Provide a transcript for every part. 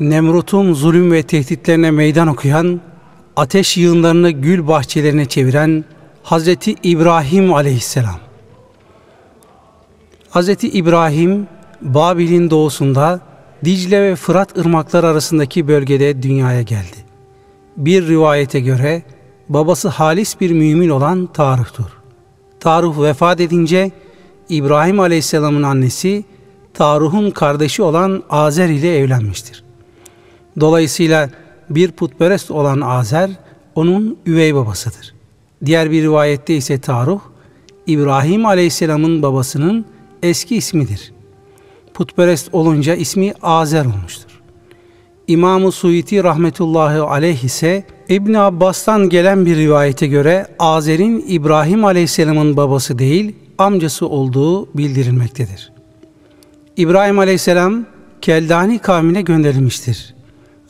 Nemrut'un zulüm ve tehditlerine meydan okuyan, ateş yığınlarını gül bahçelerine çeviren Hazreti İbrahim aleyhisselam. Hazreti İbrahim, Babil'in doğusunda Dicle ve Fırat ırmakları arasındaki bölgede dünyaya geldi. Bir rivayete göre babası halis bir mümin olan Tarık'tur. Tarık vefat edince İbrahim Aleyhisselam'ın annesi Tarık'un kardeşi olan Azer ile evlenmiştir. Dolayısıyla bir putperest olan Azer onun üvey babasıdır. Diğer bir rivayette ise Tarık İbrahim Aleyhisselam'ın babasının eski ismidir. Putperest olunca ismi Azer olmuştur. İmam-ı Suyuti rahmetullahi aleyh ise İbn Abbas'tan gelen bir rivayete göre Azer'in İbrahim aleyhisselamın babası değil, amcası olduğu bildirilmektedir. İbrahim aleyhisselam Keldani kavmine gönderilmiştir.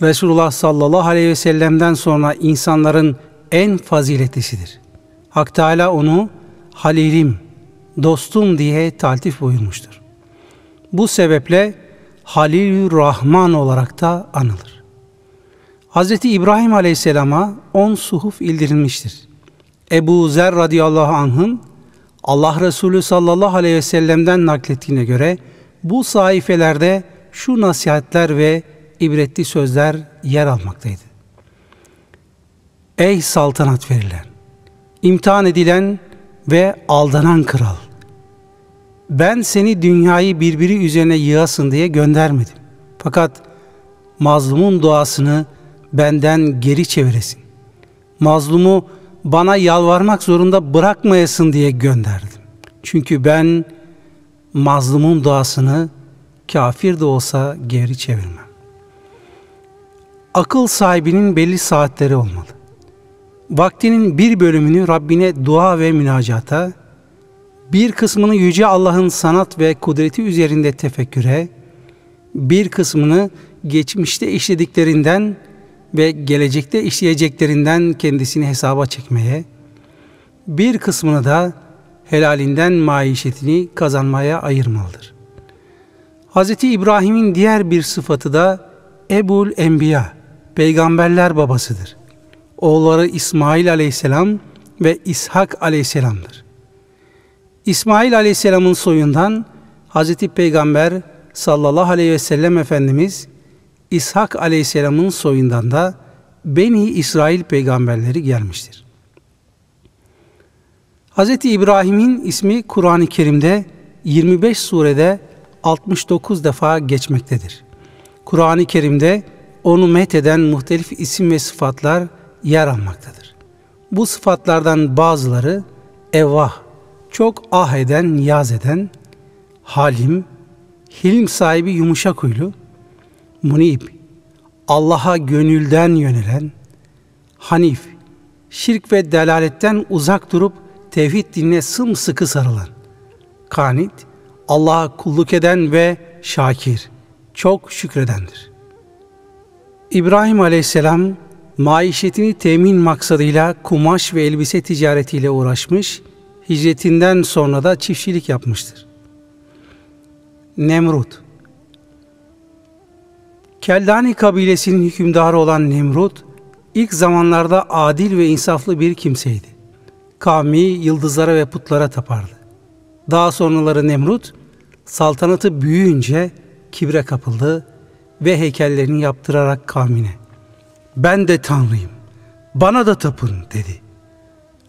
Resulullah sallallahu aleyhi ve sellem'den sonra insanların en faziletlisidir. Hak Teala onu Halilim, dostum diye taltif buyurmuştur. Bu sebeple Halilür Rahman olarak da anılır. Hz. İbrahim Aleyhisselam'a on suhuf ildirilmiştir. Ebu Zer radıyallahu anh'ın Allah Resulü sallallahu aleyhi ve sellem'den naklettiğine göre bu sayfelerde şu nasihatler ve ibretli sözler yer almaktaydı. Ey saltanat verilen, imtihan edilen ve aldanan kral! Ben seni dünyayı birbiri üzerine yığasın diye göndermedim. Fakat mazlumun duasını benden geri çeviresin. Mazlumu bana yalvarmak zorunda bırakmayasın diye gönderdim. Çünkü ben mazlumun duasını kafir de olsa geri çevirmem. Akıl sahibinin belli saatleri olmalı. Vaktinin bir bölümünü Rabbine dua ve münacata, bir kısmını Yüce Allah'ın sanat ve kudreti üzerinde tefekküre, bir kısmını geçmişte işlediklerinden ve gelecekte işleyeceklerinden kendisini hesaba çekmeye, bir kısmını da helalinden maişetini kazanmaya ayırmalıdır. Hz. İbrahim'in diğer bir sıfatı da Ebul Enbiya, peygamberler babasıdır. Oğulları İsmail aleyhisselam ve İshak aleyhisselamdır. İsmail aleyhisselamın soyundan Hz. Peygamber sallallahu aleyhi ve sellem Efendimiz İshak aleyhisselamın soyundan da Beni İsrail peygamberleri gelmiştir. Hz. İbrahim'in ismi Kur'an-ı Kerim'de 25 surede 69 defa geçmektedir. Kur'an-ı Kerim'de onu metheden muhtelif isim ve sıfatlar yer almaktadır. Bu sıfatlardan bazıları evvah, çok ah eden, niyaz eden, halim, hilm sahibi yumuşak huylu, munib, Allah'a gönülden yönelen, hanif, şirk ve delaletten uzak durup tevhid dinine sımsıkı sarılan, kanit, Allah'a kulluk eden ve şakir, çok şükredendir. İbrahim aleyhisselam maişetini temin maksadıyla kumaş ve elbise ticaretiyle uğraşmış, hicretinden sonra da çiftçilik yapmıştır. Nemrut Keldani kabilesinin hükümdarı olan Nemrut, ilk zamanlarda adil ve insaflı bir kimseydi. Kavmi yıldızlara ve putlara tapardı. Daha sonraları Nemrut, saltanatı büyüyünce kibre kapıldı ve heykellerini yaptırarak kavmine, ben de Tanrıyım, bana da tapın dedi.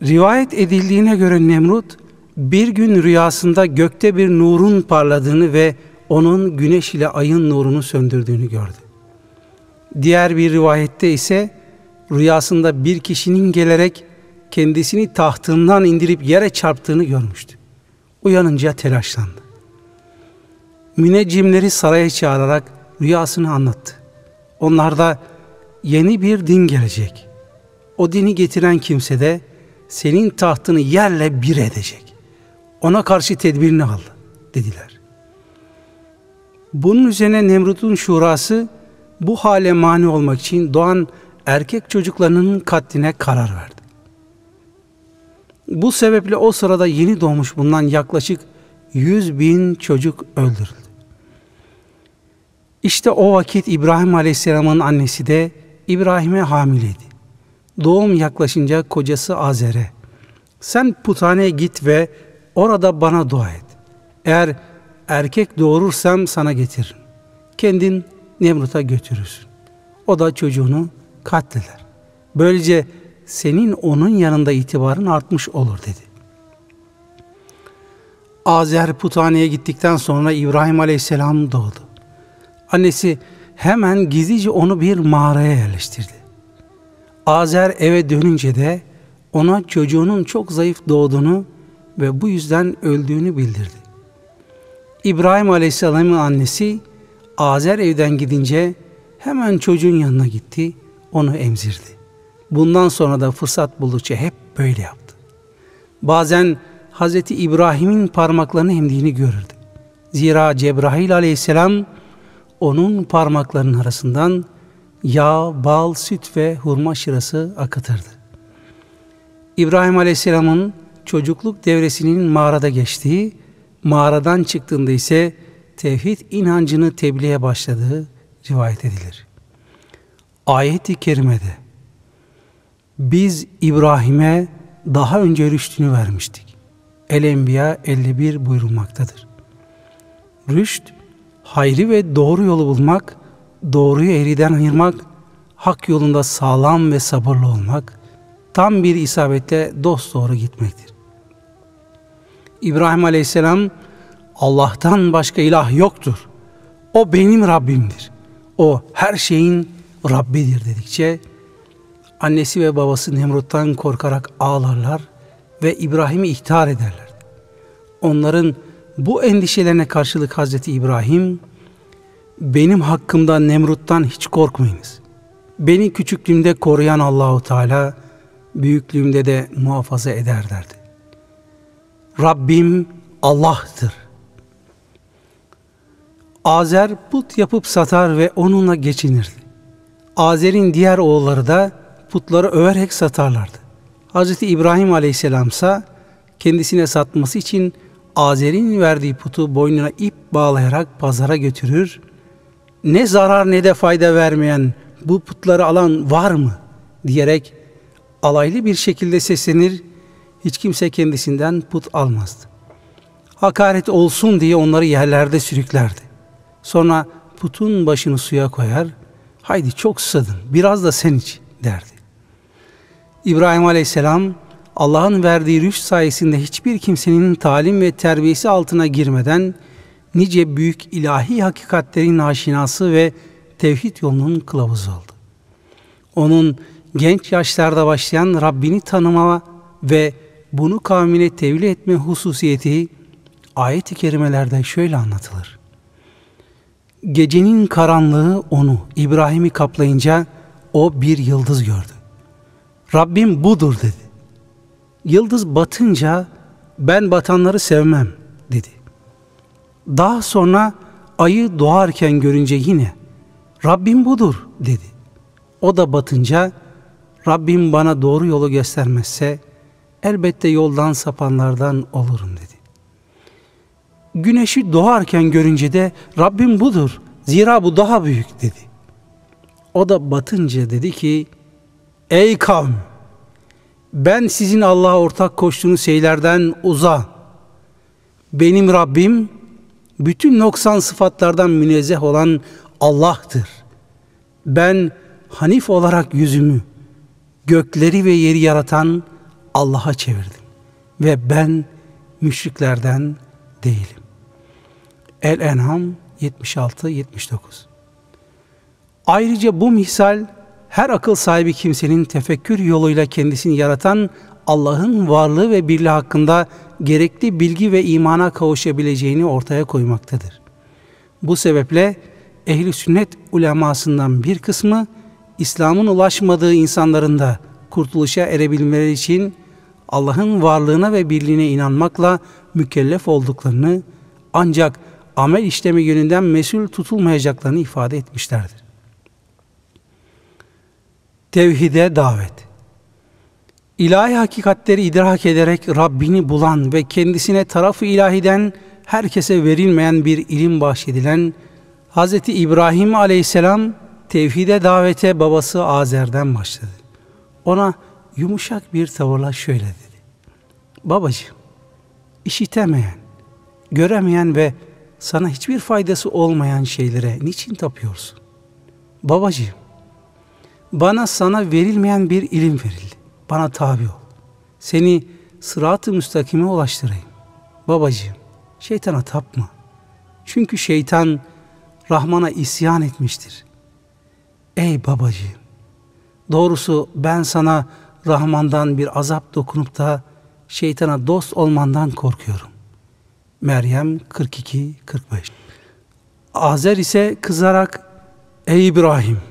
Rivayet edildiğine göre Nemrut, bir gün rüyasında gökte bir nurun parladığını ve onun güneş ile ayın nurunu söndürdüğünü gördü. Diğer bir rivayette ise rüyasında bir kişinin gelerek kendisini tahtından indirip yere çarptığını görmüştü. Uyanınca telaşlandı. Müneccimleri saraya çağırarak rüyasını anlattı. Onlar da yeni bir din gelecek. O dini getiren kimse de senin tahtını yerle bir edecek. Ona karşı tedbirini al dediler. Bunun üzerine Nemrut'un şurası bu hale mani olmak için doğan erkek çocuklarının katline karar verdi. Bu sebeple o sırada yeni doğmuş bulunan yaklaşık 100 bin çocuk öldürüldü. İşte o vakit İbrahim Aleyhisselam'ın annesi de İbrahim'e hamileydi. Doğum yaklaşınca kocası Azer'e sen puthaneye git ve orada bana dua et. Eğer erkek doğurursam sana getiririm. Kendin Nemrut'a götürürsün. O da çocuğunu katleder. Böylece senin onun yanında itibarın artmış olur dedi. Azer puthaneye gittikten sonra İbrahim Aleyhisselam doğdu. Annesi hemen gizlice onu bir mağaraya yerleştirdi. Azer eve dönünce de ona çocuğunun çok zayıf doğduğunu ve bu yüzden öldüğünü bildirdi. İbrahim Aleyhisselam'ın annesi Azer evden gidince hemen çocuğun yanına gitti, onu emzirdi. Bundan sonra da fırsat buldukça hep böyle yaptı. Bazen Hz. İbrahim'in parmaklarını emdiğini görürdü. Zira Cebrail aleyhisselam onun parmaklarının arasından yağ, bal, süt ve hurma şırası akıtırdı. İbrahim aleyhisselamın çocukluk devresinin mağarada geçtiği, mağaradan çıktığında ise tevhid inancını tebliğe başladığı rivayet edilir. Ayet-i kerimede biz İbrahim'e daha önce rüştünü vermiştik. El-Enbiya 51 buyurulmaktadır. Rüşt, hayri ve doğru yolu bulmak, doğruyu eğriden ayırmak, hak yolunda sağlam ve sabırlı olmak, tam bir isabetle dost doğru gitmektir. İbrahim Aleyhisselam Allah'tan başka ilah yoktur. O benim Rabbimdir. O her şeyin Rabbidir dedikçe annesi ve babası Nemrut'tan korkarak ağlarlar ve İbrahim'i ihtar ederler. Onların bu endişelerine karşılık Hazreti İbrahim benim hakkımda Nemrut'tan hiç korkmayınız. Beni küçüklüğümde koruyan Allahu Teala büyüklüğümde de muhafaza eder derdi. Rabbim Allah'tır. Azer put yapıp satar ve onunla geçinirdi. Azer'in diğer oğulları da putları överek satarlardı. Hz. İbrahim Aleyhisselam ise kendisine satması için Azer'in verdiği putu boynuna ip bağlayarak pazara götürür. Ne zarar ne de fayda vermeyen bu putları alan var mı? diyerek alaylı bir şekilde seslenir, hiç kimse kendisinden put almazdı. Hakaret olsun diye onları yerlerde sürüklerdi. Sonra putun başını suya koyar, haydi çok susadın, biraz da sen iç derdi. İbrahim Aleyhisselam, Allah'ın verdiği rüşt sayesinde hiçbir kimsenin talim ve terbiyesi altına girmeden nice büyük ilahi hakikatlerin aşinası ve tevhid yolunun kılavuzu oldu. Onun genç yaşlarda başlayan Rabbini tanıma ve bunu kavmine tevli etme hususiyeti ayet-i kerimelerde şöyle anlatılır. Gecenin karanlığı onu, İbrahim'i kaplayınca o bir yıldız gördü. Rabbim budur dedi. Yıldız batınca ben batanları sevmem dedi. Daha sonra ayı doğarken görünce yine Rabbim budur dedi. O da batınca Rabbim bana doğru yolu göstermezse elbette yoldan sapanlardan olurum dedi. Güneşi doğarken görünce de Rabbim budur. Zira bu daha büyük dedi. O da batınca dedi ki Ey kavm ben sizin Allah'a ortak koştuğunuz şeylerden uza. Benim Rabbim bütün noksan sıfatlardan münezzeh olan Allah'tır. Ben Hanif olarak yüzümü gökleri ve yeri yaratan Allah'a çevirdim. Ve ben müşriklerden değilim. El-En'am 76-79 Ayrıca bu misal her akıl sahibi kimsenin tefekkür yoluyla kendisini yaratan Allah'ın varlığı ve birliği hakkında gerekli bilgi ve imana kavuşabileceğini ortaya koymaktadır. Bu sebeple ehli sünnet ulemasından bir kısmı İslam'ın ulaşmadığı insanların da kurtuluşa erebilmeleri için Allah'ın varlığına ve birliğine inanmakla mükellef olduklarını ancak amel işlemi yönünden mesul tutulmayacaklarını ifade etmişlerdir. Tevhide davet İlahi hakikatleri idrak ederek Rabbini bulan ve kendisine tarafı ilahiden herkese verilmeyen bir ilim bahşedilen Hz. İbrahim aleyhisselam tevhide davete babası Azer'den başladı. Ona yumuşak bir tavırla şöyle dedi. Babacığım, işitemeyen, göremeyen ve sana hiçbir faydası olmayan şeylere niçin tapıyorsun? Babacığım, bana sana verilmeyen bir ilim verildi. Bana tabi ol. Seni sırat-ı müstakime ulaştırayım. Babacığım, şeytana tapma. Çünkü şeytan Rahman'a isyan etmiştir. Ey babacığım, doğrusu ben sana Rahman'dan bir azap dokunup da şeytana dost olmandan korkuyorum. Meryem 42-45 Azer ise kızarak Ey İbrahim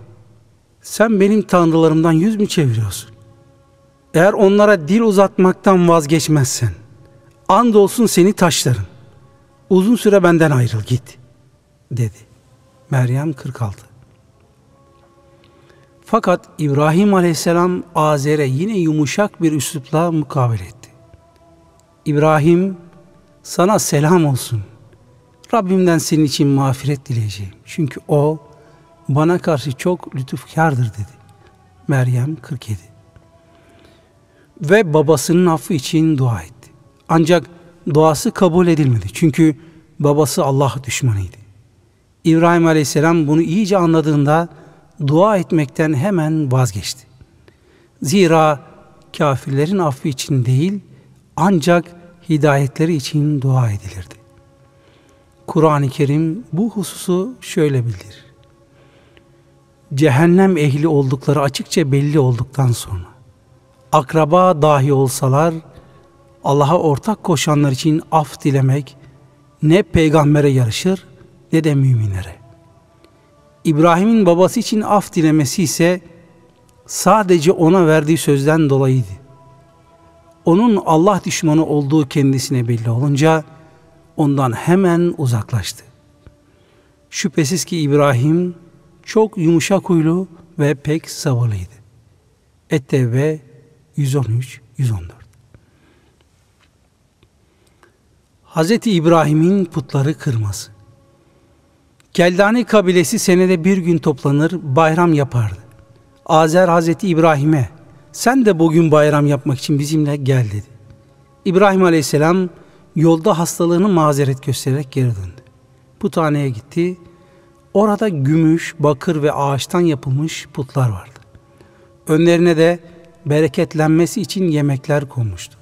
sen benim tanrılarımdan yüz mü çeviriyorsun? Eğer onlara dil uzatmaktan vazgeçmezsen andolsun seni taşlarım. Uzun süre benden ayrıl git dedi. Meryem 46 Fakat İbrahim aleyhisselam Azer'e yine yumuşak bir üslupla mukabele etti. İbrahim sana selam olsun. Rabbimden senin için mağfiret dileyeceğim. Çünkü o bana karşı çok lütufkardır dedi. Meryem 47 Ve babasının affı için dua etti. Ancak duası kabul edilmedi. Çünkü babası Allah düşmanıydı. İbrahim Aleyhisselam bunu iyice anladığında dua etmekten hemen vazgeçti. Zira kafirlerin affı için değil ancak hidayetleri için dua edilirdi. Kur'an-ı Kerim bu hususu şöyle bildirir. Cehennem ehli oldukları açıkça belli olduktan sonra akraba dahi olsalar Allah'a ortak koşanlar için af dilemek ne peygambere yarışır ne de müminlere. İbrahim'in babası için af dilemesi ise sadece ona verdiği sözden dolayıydı. Onun Allah düşmanı olduğu kendisine belli olunca ondan hemen uzaklaştı. Şüphesiz ki İbrahim çok yumuşak huylu ve pek sabırlıydı. Ettevbe 113 114 Hazreti İbrahim'in putları kırması Keldani kabilesi senede bir gün toplanır, bayram yapardı. Azer Hazreti İbrahim'e, sen de bugün bayram yapmak için bizimle gel dedi. İbrahim Aleyhisselam yolda hastalığını mazeret göstererek geri döndü. Puthaneye gitti. Orada gümüş, bakır ve ağaçtan yapılmış putlar vardı. Önlerine de bereketlenmesi için yemekler konmuştu.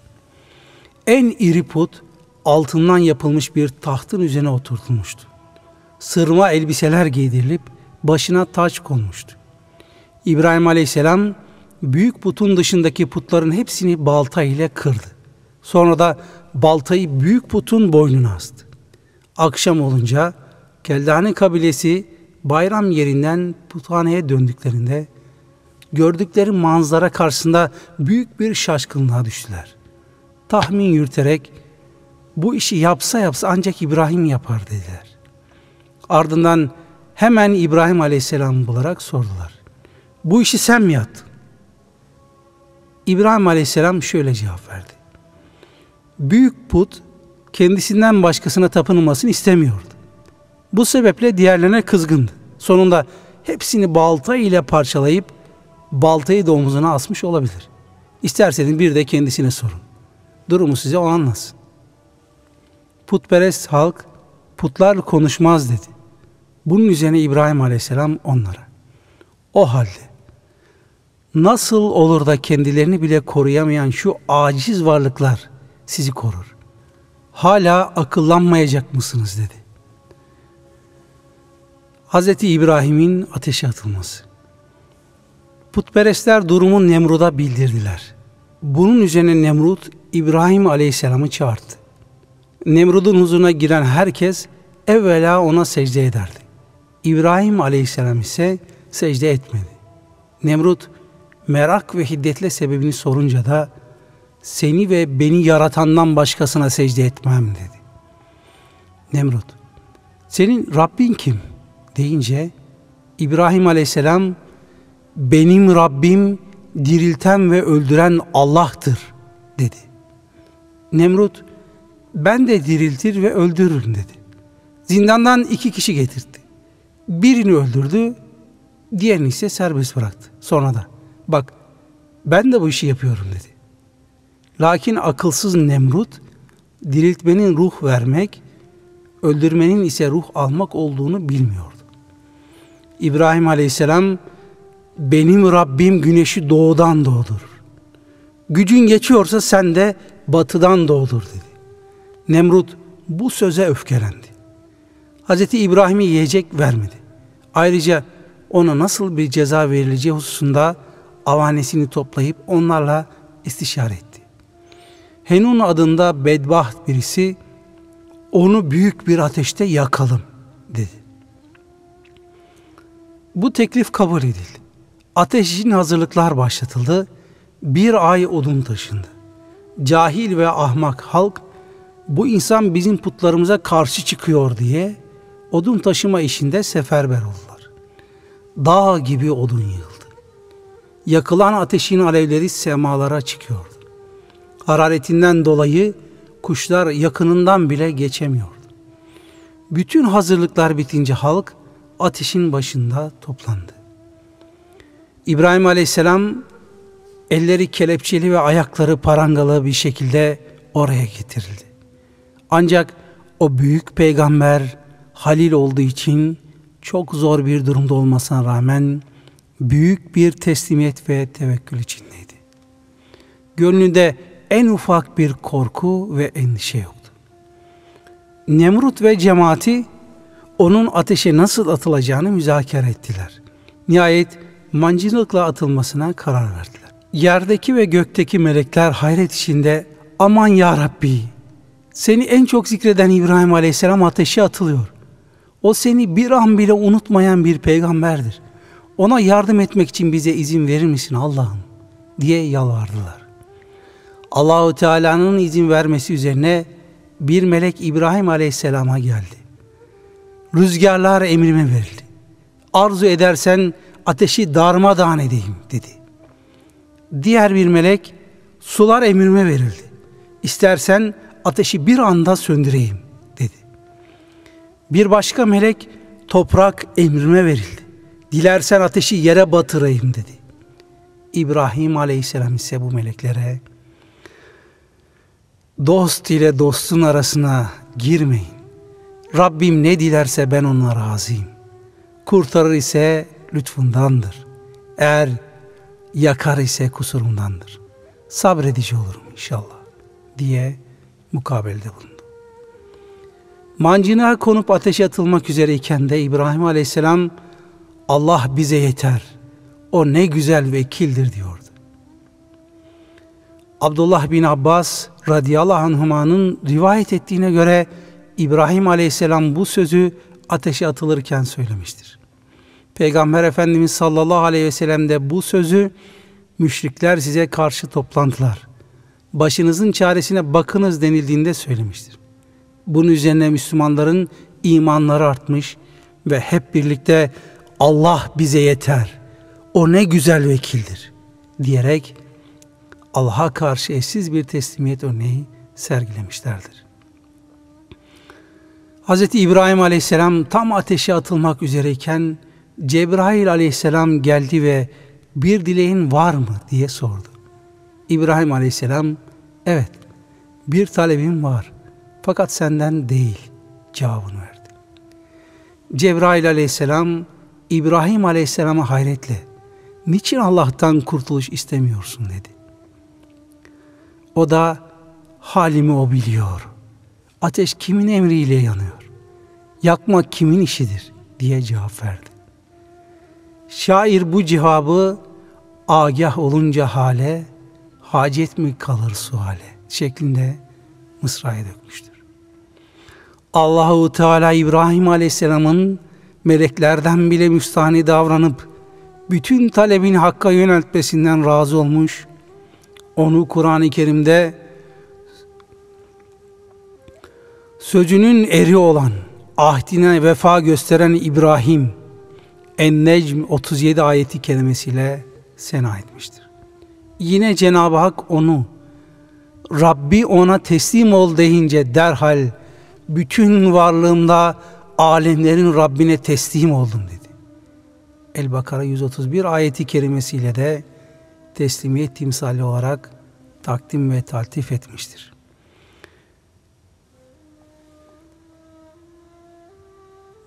En iri put altından yapılmış bir tahtın üzerine oturtulmuştu sırma elbiseler giydirilip başına taç konmuştu. İbrahim Aleyhisselam büyük putun dışındaki putların hepsini balta ile kırdı. Sonra da baltayı büyük putun boynuna astı. Akşam olunca Keldane kabilesi bayram yerinden puthaneye döndüklerinde gördükleri manzara karşısında büyük bir şaşkınlığa düştüler. Tahmin yürüterek bu işi yapsa yapsa ancak İbrahim yapar dediler. Ardından hemen İbrahim Aleyhisselam bularak sordular. Bu işi sen mi yaptın? İbrahim Aleyhisselam şöyle cevap verdi. Büyük put kendisinden başkasına tapınılmasını istemiyordu. Bu sebeple diğerlerine kızgındı. Sonunda hepsini balta ile parçalayıp baltayı da omuzuna asmış olabilir. İsterseniz bir de kendisine sorun. Durumu size o anlasın. Putperest halk putlar konuşmaz dedi. Bunun üzerine İbrahim Aleyhisselam onlara o halde nasıl olur da kendilerini bile koruyamayan şu aciz varlıklar sizi korur. Hala akıllanmayacak mısınız dedi. Hz. İbrahim'in ateşe atılması. Putperestler durumu Nemrud'a bildirdiler. Bunun üzerine Nemrut İbrahim Aleyhisselam'ı çağırdı. Nemrud'un huzuruna giren herkes evvela ona secde ederdi. İbrahim aleyhisselam ise secde etmedi. Nemrut merak ve hiddetle sebebini sorunca da seni ve beni yaratandan başkasına secde etmem dedi. Nemrut senin Rabbin kim deyince İbrahim aleyhisselam benim Rabbim dirilten ve öldüren Allah'tır dedi. Nemrut ben de diriltir ve öldürürüm dedi. Zindandan iki kişi getirdi. Birini öldürdü, diğerini ise serbest bıraktı. Sonra da bak ben de bu işi yapıyorum dedi. Lakin akılsız Nemrut diriltmenin ruh vermek, öldürmenin ise ruh almak olduğunu bilmiyordu. İbrahim Aleyhisselam benim Rabbim güneşi doğudan doğdur. Gücün geçiyorsa sen de batıdan doğdur dedi. Nemrut bu söze öfkelendi. Hazreti İbrahim'i yiyecek vermedi. Ayrıca ona nasıl bir ceza verileceği hususunda avanesini toplayıp onlarla istişare etti. Henun adında bedbaht birisi onu büyük bir ateşte yakalım dedi. Bu teklif kabul edildi. Ateş için hazırlıklar başlatıldı. Bir ay odun taşındı. Cahil ve ahmak halk bu insan bizim putlarımıza karşı çıkıyor diye odun taşıma işinde seferber oldular. Dağ gibi odun yığıldı. Yakılan ateşin alevleri semalara çıkıyordu. Hararetinden dolayı kuşlar yakınından bile geçemiyordu. Bütün hazırlıklar bitince halk ateşin başında toplandı. İbrahim Aleyhisselam elleri kelepçeli ve ayakları parangalı bir şekilde oraya getirildi. Ancak o büyük peygamber Halil olduğu için çok zor bir durumda olmasına rağmen büyük bir teslimiyet ve tevekkül içindeydi. Gönlünde en ufak bir korku ve endişe yoktu. Nemrut ve cemaati onun ateşe nasıl atılacağını müzakere ettiler. Nihayet mancınıkla atılmasına karar verdiler. Yerdeki ve gökteki melekler hayret içinde aman ya Rabbi seni en çok zikreden İbrahim Aleyhisselam ateşe atılıyor. O seni bir an bile unutmayan bir peygamberdir. Ona yardım etmek için bize izin verir misin Allah'ım diye yalvardılar. Allahu Teala'nın izin vermesi üzerine bir melek İbrahim Aleyhisselam'a geldi. Rüzgarlar emrime verildi. Arzu edersen ateşi darmadağın edeyim dedi. Diğer bir melek sular emrime verildi. İstersen ateşi bir anda söndüreyim dedi. Bir başka melek toprak emrime verildi. Dilersen ateşi yere batırayım dedi. İbrahim Aleyhisselam ise bu meleklere dost ile dostun arasına girmeyin. Rabbim ne dilerse ben ona razıyım. Kurtarır ise lütfundandır. Eğer yakar ise kusurumdandır. Sabredici olurum inşallah diye mukabelde bulundu. Mancınığa konup ateşe atılmak üzereyken de İbrahim Aleyhisselam Allah bize yeter. O ne güzel vekildir diyordu. Abdullah bin Abbas radıyallahu anhuma'nın rivayet ettiğine göre İbrahim aleyhisselam bu sözü ateşe atılırken söylemiştir. Peygamber Efendimiz sallallahu aleyhi ve sellem de bu sözü müşrikler size karşı toplantılar. Başınızın çaresine bakınız denildiğinde söylemiştir. Bunun üzerine Müslümanların imanları artmış ve hep birlikte Allah bize yeter. O ne güzel vekildir diyerek Allah'a karşı eşsiz bir teslimiyet örneği sergilemişlerdir. Hz. İbrahim aleyhisselam tam ateşe atılmak üzereyken Cebrail aleyhisselam geldi ve bir dileğin var mı diye sordu. İbrahim aleyhisselam evet bir talebim var fakat senden değil cevabını verdi. Cebrail aleyhisselam İbrahim aleyhisselama hayretle niçin Allah'tan kurtuluş istemiyorsun dedi. O da halimi o biliyor. Ateş kimin emriyle yanıyor? Yakmak kimin işidir diye cevap verdi. Şair bu cevabı agah olunca hale hacet mi kalır suale şeklinde mısraya dökmüştür. Allahu Teala İbrahim Aleyhisselam'ın meleklerden bile müstahni davranıp bütün talebini Hakk'a yöneltmesinden razı olmuş onu Kur'an-ı Kerim'de sözünün eri olan, ahdine vefa gösteren İbrahim En-Necm 37 ayeti kelimesiyle sena etmiştir. Yine Cenab-ı Hak onu Rabbi ona teslim ol deyince derhal bütün varlığımda alemlerin Rabbine teslim oldum dedi. El-Bakara 131 ayeti kerimesiyle de teslimiyet timsali olarak takdim ve taltif etmiştir.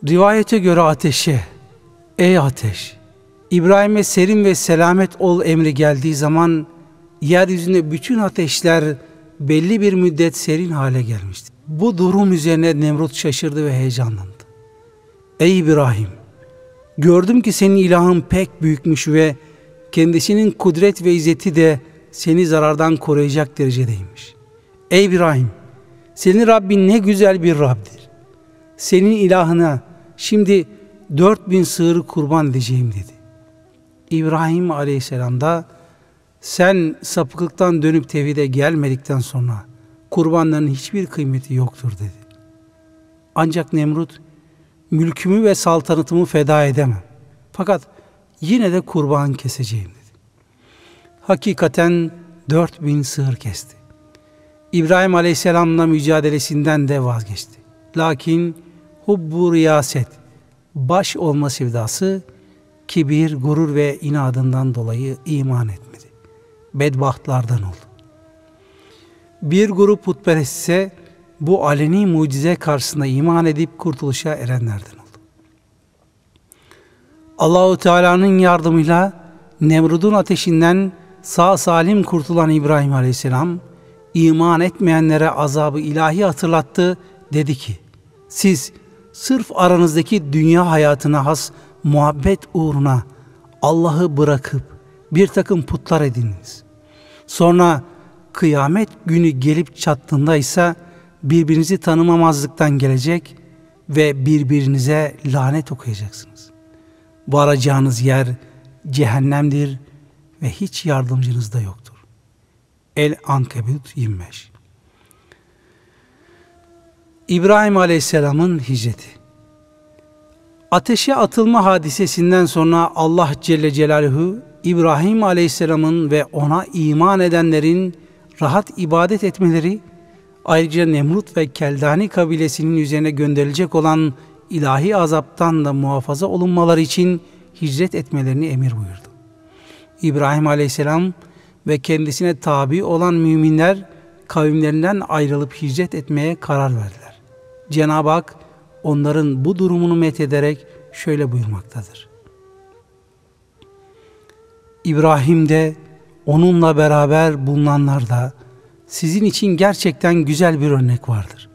Rivayete göre ateşe, ey ateş, İbrahim'e serin ve selamet ol emri geldiği zaman yeryüzünde bütün ateşler belli bir müddet serin hale gelmişti. Bu durum üzerine Nemrut şaşırdı ve heyecanlandı. Ey İbrahim! Gördüm ki senin ilahın pek büyükmüş ve kendisinin kudret ve izzeti de seni zarardan koruyacak derecedeymiş. Ey İbrahim! Senin Rabbin ne güzel bir Rab'dir. Senin ilahına şimdi dört bin sığırı kurban edeceğim dedi. İbrahim aleyhisselam da sen sapıklıktan dönüp tevhide gelmedikten sonra kurbanların hiçbir kıymeti yoktur dedi. Ancak Nemrut mülkümü ve saltanatımı feda edemem. Fakat yine de kurban keseceğim dedi. Hakikaten dört bin sığır kesti. İbrahim Aleyhisselam'la mücadelesinden de vazgeçti. Lakin hubbu riyaset, baş olma sevdası, kibir, gurur ve inadından dolayı iman etmedi. Bedbahtlardan oldu. Bir grup putperest ise bu aleni mucize karşısında iman edip kurtuluşa erenlerden oldu. Allahu Teala'nın yardımıyla Nemrud'un ateşinden sağ salim kurtulan İbrahim Aleyhisselam iman etmeyenlere azabı ilahi hatırlattı. Dedi ki, siz sırf aranızdaki dünya hayatına has muhabbet uğruna Allah'ı bırakıp bir takım putlar ediniz. Sonra kıyamet günü gelip çattığında ise birbirinizi tanımamazlıktan gelecek ve birbirinize lanet okuyacaksınız. Varacağınız yer cehennemdir ve hiç yardımcınız da yoktur. El Ankebut 25 İbrahim Aleyhisselam'ın hicreti Ateşe atılma hadisesinden sonra Allah Celle Celaluhu İbrahim Aleyhisselam'ın ve ona iman edenlerin rahat ibadet etmeleri Ayrıca Nemrut ve Keldani kabilesinin üzerine gönderilecek olan ilahi azaptan da muhafaza olunmaları için hicret etmelerini emir buyurdu. İbrahim aleyhisselam ve kendisine tabi olan müminler kavimlerinden ayrılıp hicret etmeye karar verdiler. Cenab-ı Hak onların bu durumunu methederek şöyle buyurmaktadır. İbrahim de onunla beraber bulunanlar da sizin için gerçekten güzel bir örnek vardır.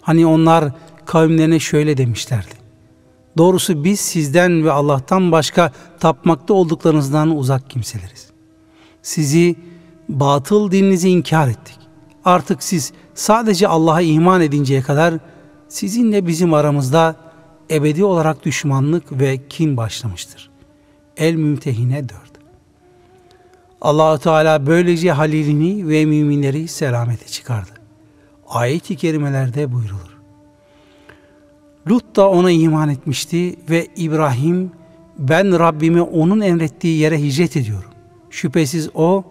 Hani onlar kavimlerine şöyle demişlerdi. Doğrusu biz sizden ve Allah'tan başka tapmakta olduklarınızdan uzak kimseleriz. Sizi batıl dininizi inkar ettik. Artık siz sadece Allah'a iman edinceye kadar sizinle bizim aramızda ebedi olarak düşmanlık ve kin başlamıştır. El Mümtehine 4 allah Teala böylece halilini ve müminleri selamete çıkardı. Ayet-i kerimelerde buyrulur. Lut da ona iman etmişti ve İbrahim ben Rabbime onun emrettiği yere hicret ediyorum. Şüphesiz o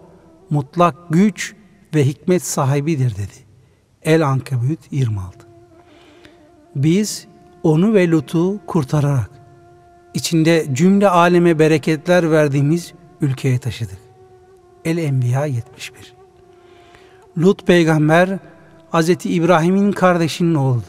mutlak güç ve hikmet sahibidir dedi. El Ankebut 26 Biz onu ve Lut'u kurtararak içinde cümle aleme bereketler verdiğimiz ülkeye taşıdık. El-Enbiya 71 Lut peygamber Hz. İbrahim'in kardeşinin oğludur.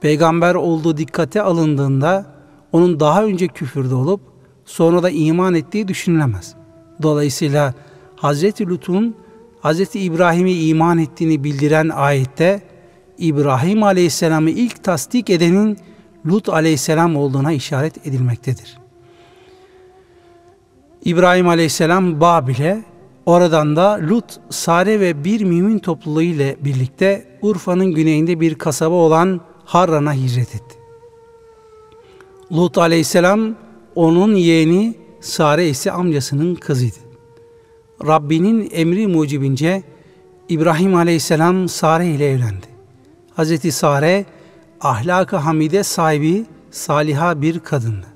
Peygamber olduğu dikkate alındığında onun daha önce küfürde olup sonra da iman ettiği düşünülemez. Dolayısıyla Hz. Lut'un Hz. İbrahim'e iman ettiğini bildiren ayette İbrahim Aleyhisselam'ı ilk tasdik edenin Lut Aleyhisselam olduğuna işaret edilmektedir. İbrahim Aleyhisselam Babil'e Oradan da Lut, Sare ve bir mümin topluluğu ile birlikte Urfa'nın güneyinde bir kasaba olan Harran'a hicret etti. Lut aleyhisselam onun yeğeni Sare ise amcasının kızıydı. Rabbinin emri mucibince İbrahim aleyhisselam Sare ile evlendi. Hazreti Sare ahlak-ı hamide sahibi saliha bir kadındı.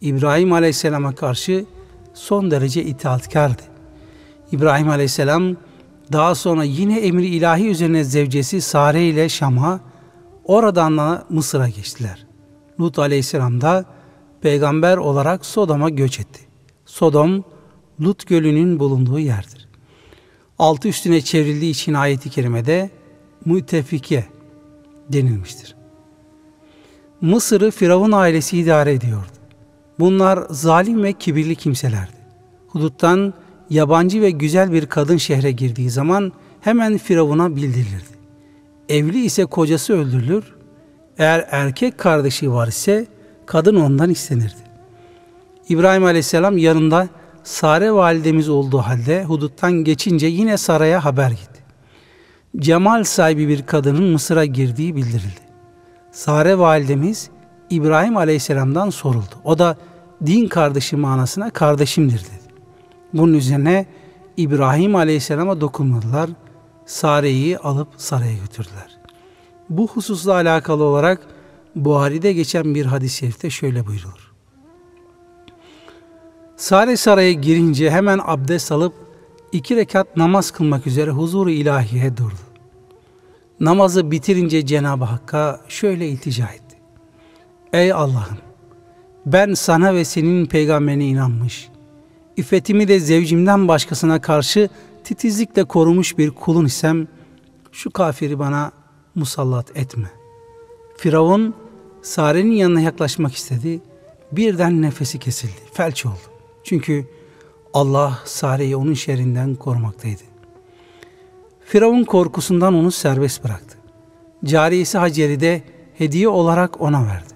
İbrahim aleyhisselama karşı son derece itaatkardı. İbrahim Aleyhisselam daha sonra yine emri ilahi üzerine zevcesi Sare ile Şam'a oradan da Mısır'a geçtiler. Lut aleyhisselam da peygamber olarak Sodom'a göç etti. Sodom, Lut gölünün bulunduğu yerdir. Altı üstüne çevrildiği için ayeti kerimede mütefike denilmiştir. Mısır'ı Firavun ailesi idare ediyordu. Bunlar zalim ve kibirli kimselerdi. Huduttan yabancı ve güzel bir kadın şehre girdiği zaman hemen Firavun'a bildirilirdi. Evli ise kocası öldürülür, eğer erkek kardeşi var ise kadın ondan istenirdi. İbrahim Aleyhisselam yanında Sare validemiz olduğu halde huduttan geçince yine saraya haber gitti. Cemal sahibi bir kadının Mısır'a girdiği bildirildi. Sare validemiz İbrahim Aleyhisselam'dan soruldu. O da din kardeşi manasına kardeşimdir dedi. Bunun üzerine İbrahim Aleyhisselam'a dokunmadılar. Sare'yi alıp saraya götürdüler. Bu hususla alakalı olarak Buhari'de geçen bir hadis-i şerifte şöyle buyurulur. Sare saraya girince hemen abdest alıp iki rekat namaz kılmak üzere huzuru ilahiye durdu. Namazı bitirince Cenab-ı Hakk'a şöyle iltica etti. Ey Allah'ım ben sana ve senin peygamberine inanmış, iffetimi de zevcimden başkasına karşı titizlikle korumuş bir kulun isem, şu kafiri bana musallat etme. Firavun Sare'nin yanına yaklaşmak istedi. Birden nefesi kesildi. Felç oldu. Çünkü Allah Sare'yi onun şerrinden korumaktaydı. Firavun korkusundan onu serbest bıraktı. Cariyesi Hacer'i de hediye olarak ona verdi.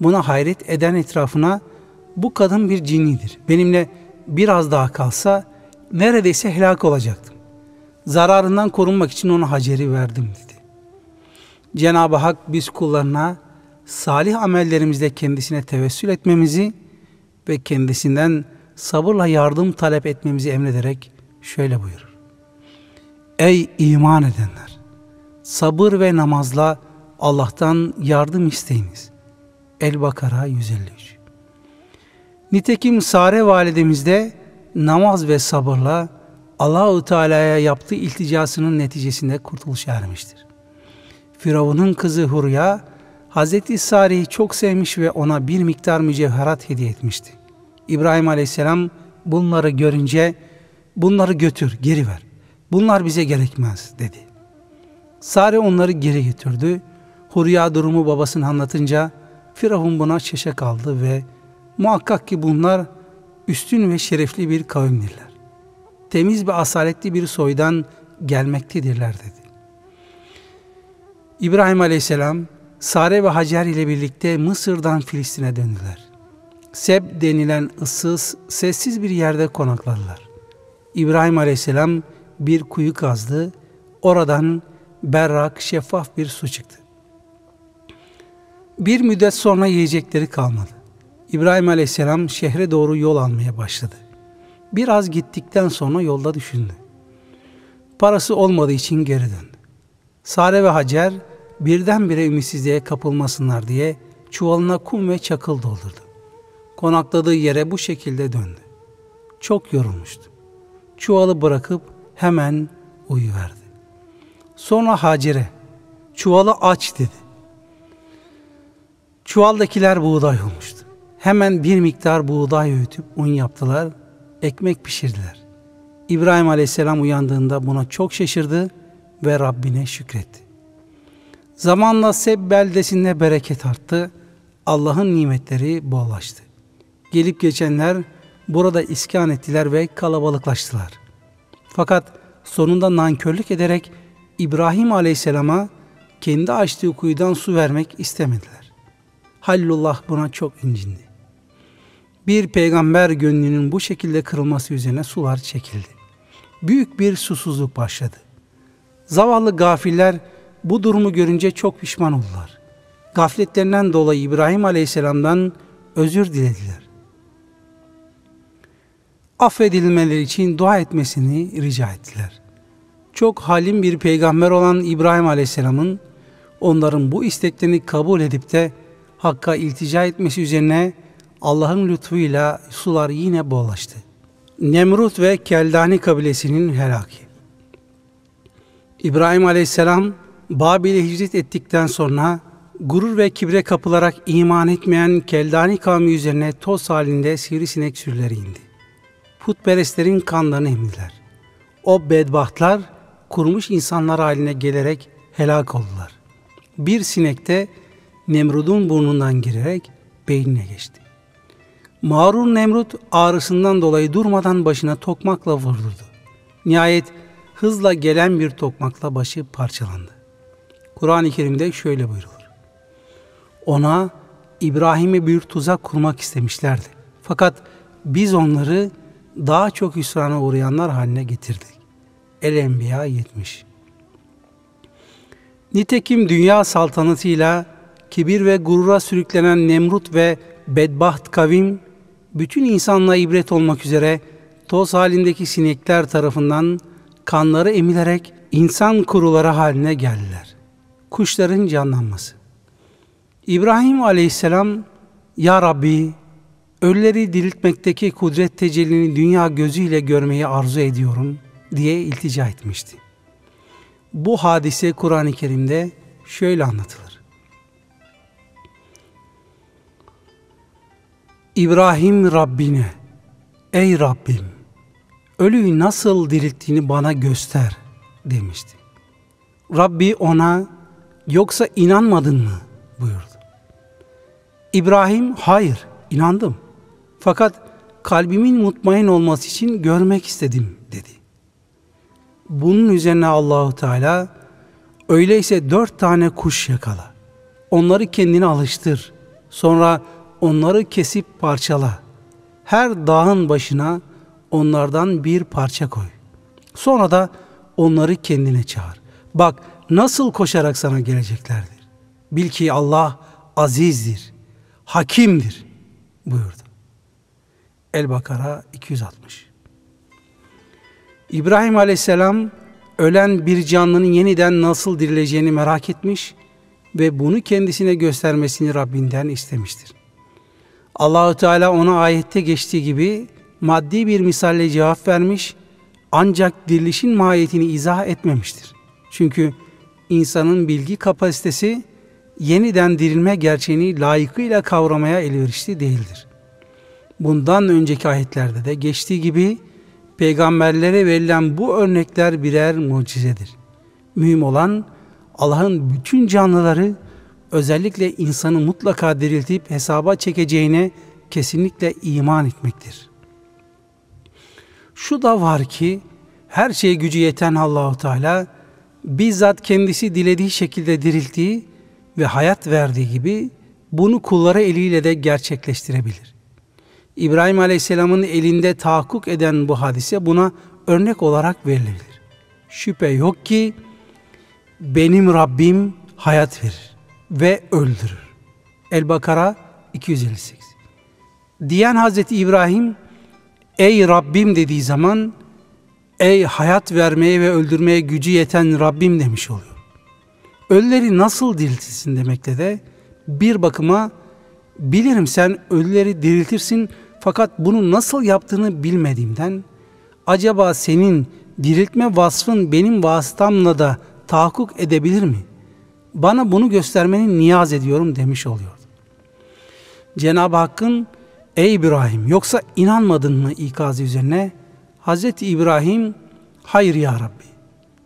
Buna hayret eden etrafına bu kadın bir cinidir. Benimle biraz daha kalsa neredeyse helak olacaktım. Zararından korunmak için ona Hacer'i verdim dedi. Cenab-ı Hak biz kullarına salih amellerimizde kendisine tevessül etmemizi ve kendisinden sabırla yardım talep etmemizi emrederek şöyle buyurur. Ey iman edenler! Sabır ve namazla Allah'tan yardım isteyiniz. El-Bakara 153 Nitekim Sare validemizde namaz ve sabırla Allahu Teala'ya yaptığı ilticasının neticesinde kurtuluş ermiştir. Firavun'un kızı Hurya, Hazreti Sare'yi çok sevmiş ve ona bir miktar mücevherat hediye etmişti. İbrahim Aleyhisselam bunları görünce bunları götür, geri ver. Bunlar bize gerekmez dedi. Sare onları geri götürdü. Hurya durumu babasına anlatınca Firavun buna şaşa kaldı ve muhakkak ki bunlar üstün ve şerefli bir kavimdirler. Temiz ve asaletli bir soydan gelmektedirler dedi. İbrahim Aleyhisselam Sare ve Hacer ile birlikte Mısır'dan Filistin'e döndüler. Seb denilen ıssız, sessiz bir yerde konakladılar. İbrahim Aleyhisselam bir kuyu kazdı. Oradan berrak, şeffaf bir su çıktı. Bir müddet sonra yiyecekleri kalmadı. İbrahim Aleyhisselam şehre doğru yol almaya başladı. Biraz gittikten sonra yolda düşündü. Parası olmadığı için geri döndü. Sare ve Hacer birdenbire ümitsizliğe kapılmasınlar diye çuvalına kum ve çakıl doldurdu. Konakladığı yere bu şekilde döndü. Çok yorulmuştu. Çuvalı bırakıp hemen uyuverdi. Sonra Hacer'e çuvalı aç dedi. Çuvaldakiler buğday olmuştu. Hemen bir miktar buğday öğütüp un yaptılar, ekmek pişirdiler. İbrahim Aleyhisselam uyandığında buna çok şaşırdı ve Rabbine şükretti. Zamanla Seb beldesinde bereket arttı, Allah'ın nimetleri bollaştı. Gelip geçenler burada iskan ettiler ve kalabalıklaştılar. Fakat sonunda nankörlük ederek İbrahim Aleyhisselam'a kendi açtığı kuyudan su vermek istemediler. Hallullah buna çok incindi. Bir peygamber gönlünün bu şekilde kırılması üzerine sular çekildi. Büyük bir susuzluk başladı. Zavallı gafiller bu durumu görünce çok pişman oldular. Gafletlerinden dolayı İbrahim Aleyhisselam'dan özür dilediler. Affedilmeleri için dua etmesini rica ettiler. Çok halim bir peygamber olan İbrahim Aleyhisselam'ın onların bu isteklerini kabul edip de Hakk'a iltica etmesi üzerine Allah'ın lütfuyla sular yine bollaştı. Nemrut ve Keldani kabilesinin helaki. İbrahim Aleyhisselam Babil'e hicret ettikten sonra gurur ve kibre kapılarak iman etmeyen Keldani kavmi üzerine toz halinde sivrisinek sürüleri indi. Putperestlerin kanlarını emdiler. O bedbahtlar kurmuş insanlar haline gelerek helak oldular. Bir sinekte Nemrud'un burnundan girerek beynine geçti. Mağrur Nemrut ağrısından dolayı durmadan başına tokmakla vuruldu. Nihayet hızla gelen bir tokmakla başı parçalandı. Kur'an-ı Kerim'de şöyle buyrulur. Ona İbrahim'e bir tuzak kurmak istemişlerdi. Fakat biz onları daha çok hüsrana uğrayanlar haline getirdik. El-Enbiya 70 Nitekim dünya saltanatıyla kibir ve gurura sürüklenen Nemrut ve bedbaht kavim, bütün insanlığa ibret olmak üzere toz halindeki sinekler tarafından kanları emilerek insan kuruları haline geldiler. Kuşların canlanması. İbrahim aleyhisselam, Ya Rabbi, ölüleri diriltmekteki kudret tecellini dünya gözüyle görmeyi arzu ediyorum diye iltica etmişti. Bu hadise Kur'an-ı Kerim'de şöyle anlatılır. İbrahim Rabbine, ey Rabbim, ölüyü nasıl dirilttiğini bana göster demişti. Rabbi ona, yoksa inanmadın mı buyurdu. İbrahim, hayır, inandım. Fakat kalbimin mutmain olması için görmek istedim dedi. Bunun üzerine Allahu Teala öyleyse dört tane kuş yakala. Onları kendine alıştır. Sonra onları kesip parçala. Her dağın başına onlardan bir parça koy. Sonra da onları kendine çağır. Bak nasıl koşarak sana geleceklerdir. Bil ki Allah azizdir, hakimdir buyurdu. El-Bakara 260 İbrahim Aleyhisselam ölen bir canlının yeniden nasıl dirileceğini merak etmiş ve bunu kendisine göstermesini Rabbinden istemiştir. Allahü Teala ona ayette geçtiği gibi maddi bir misalle cevap vermiş ancak dirilişin mahiyetini izah etmemiştir. Çünkü insanın bilgi kapasitesi yeniden dirilme gerçeğini layıkıyla kavramaya elverişli değildir. Bundan önceki ayetlerde de geçtiği gibi peygamberlere verilen bu örnekler birer mucizedir. Mühim olan Allah'ın bütün canlıları özellikle insanı mutlaka diriltip hesaba çekeceğine kesinlikle iman etmektir. Şu da var ki her şeye gücü yeten Allahu Teala bizzat kendisi dilediği şekilde dirilttiği ve hayat verdiği gibi bunu kulları eliyle de gerçekleştirebilir. İbrahim Aleyhisselam'ın elinde tahakkuk eden bu hadise buna örnek olarak verilebilir. Şüphe yok ki benim Rabbim hayat verir ve öldürür. El-Bakara 258 Diyen Hazreti İbrahim ey Rabbim dediği zaman ey hayat vermeye ve öldürmeye gücü yeten Rabbim demiş oluyor. Ölüleri nasıl diriltirsin demekte de bir bakıma bilirim sen ölüleri diriltirsin fakat bunu nasıl yaptığını bilmediğimden acaba senin diriltme vasfın benim vasıtamla da tahakkuk edebilir mi? Bana bunu göstermeni niyaz ediyorum demiş oluyordu. Cenab-ı Hakk'ın ey İbrahim yoksa inanmadın mı ikazı üzerine Hazreti İbrahim hayır ya Rabbi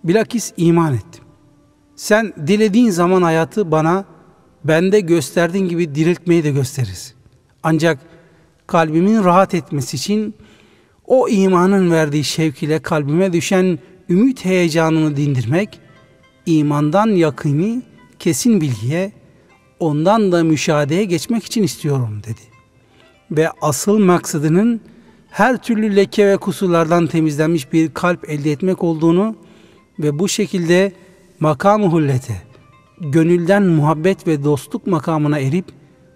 bilakis iman ettim. Sen dilediğin zaman hayatı bana bende gösterdiğin gibi diriltmeyi de gösteririz. Ancak kalbimin rahat etmesi için o imanın verdiği şevk ile kalbime düşen ümit heyecanını dindirmek, imandan yakını kesin bilgiye, ondan da müşahedeye geçmek için istiyorum dedi. Ve asıl maksadının her türlü leke ve kusurlardan temizlenmiş bir kalp elde etmek olduğunu ve bu şekilde makam-ı hullete, gönülden muhabbet ve dostluk makamına erip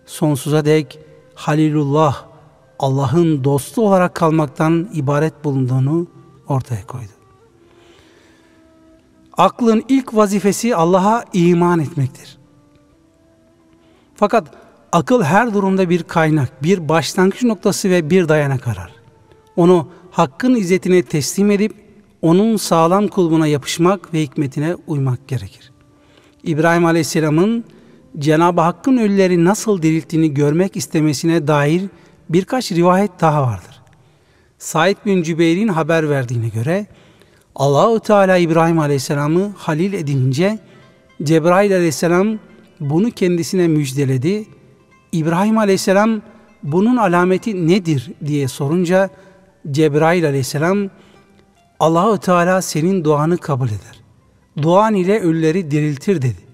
sonsuza dek Halilullah, Allah'ın dostu olarak kalmaktan ibaret bulunduğunu ortaya koydu. Aklın ilk vazifesi Allah'a iman etmektir. Fakat akıl her durumda bir kaynak, bir başlangıç noktası ve bir dayanak arar. Onu hakkın izzetine teslim edip onun sağlam kulbuna yapışmak ve hikmetine uymak gerekir. İbrahim Aleyhisselam'ın Cenab-ı Hakk'ın ölüleri nasıl dirilttiğini görmek istemesine dair birkaç rivayet daha vardır. Said bin Cübeyr'in haber verdiğine göre Allahu Teala İbrahim Aleyhisselam'ı halil edinince Cebrail Aleyhisselam bunu kendisine müjdeledi. İbrahim Aleyhisselam bunun alameti nedir diye sorunca Cebrail Aleyhisselam Allahu Teala senin duanı kabul eder. Duan ile ölüleri diriltir dedi.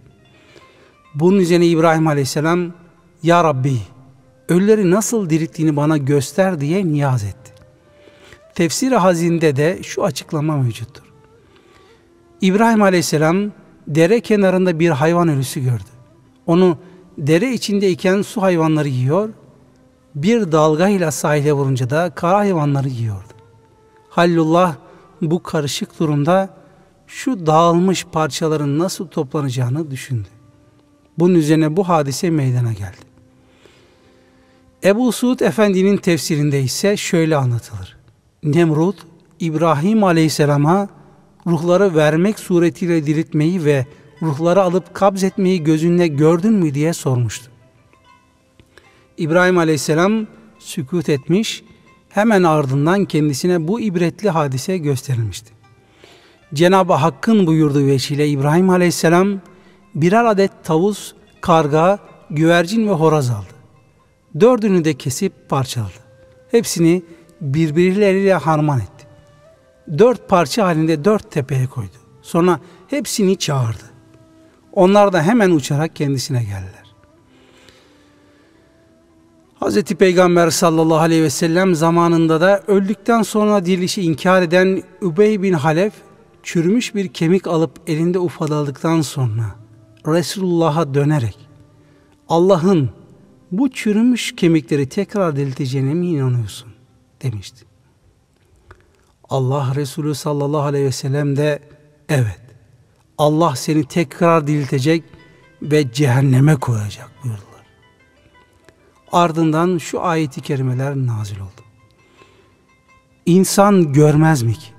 Bunun üzerine İbrahim Aleyhisselam Ya Rabbi ölüleri nasıl dirilttiğini bana göster diye niyaz etti. Tefsir-i Hazin'de de şu açıklama mevcuttur. İbrahim Aleyhisselam dere kenarında bir hayvan ölüsü gördü. Onu dere içindeyken su hayvanları yiyor, bir dalgayla sahile vurunca da kara hayvanları yiyordu. Hallullah bu karışık durumda şu dağılmış parçaların nasıl toplanacağını düşündü. Bunun üzerine bu hadise meydana geldi. Ebu Suud Efendi'nin tefsirinde ise şöyle anlatılır. Nemrut, İbrahim Aleyhisselam'a ruhları vermek suretiyle diriltmeyi ve ruhları alıp kabz etmeyi gözünle gördün mü diye sormuştu. İbrahim Aleyhisselam sükut etmiş, hemen ardından kendisine bu ibretli hadise gösterilmişti. Cenab-ı Hakk'ın buyurduğu veçile İbrahim Aleyhisselam birer adet tavus, karga, güvercin ve horoz aldı. Dördünü de kesip parçaladı. Hepsini birbirleriyle harman etti. Dört parça halinde dört tepeye koydu. Sonra hepsini çağırdı. Onlar da hemen uçarak kendisine geldiler. Hz. Peygamber sallallahu aleyhi ve sellem zamanında da öldükten sonra dirilişi inkar eden Übey bin Halef çürümüş bir kemik alıp elinde ufaladıktan sonra Resulullah'a dönerek Allah'ın bu çürümüş kemikleri tekrar dirilteceğine mi inanıyorsun? demişti. Allah Resulü sallallahu aleyhi ve sellem de evet Allah seni tekrar diriltecek ve cehenneme koyacak buyurdular. Ardından şu ayeti kerimeler nazil oldu. İnsan görmez mi ki?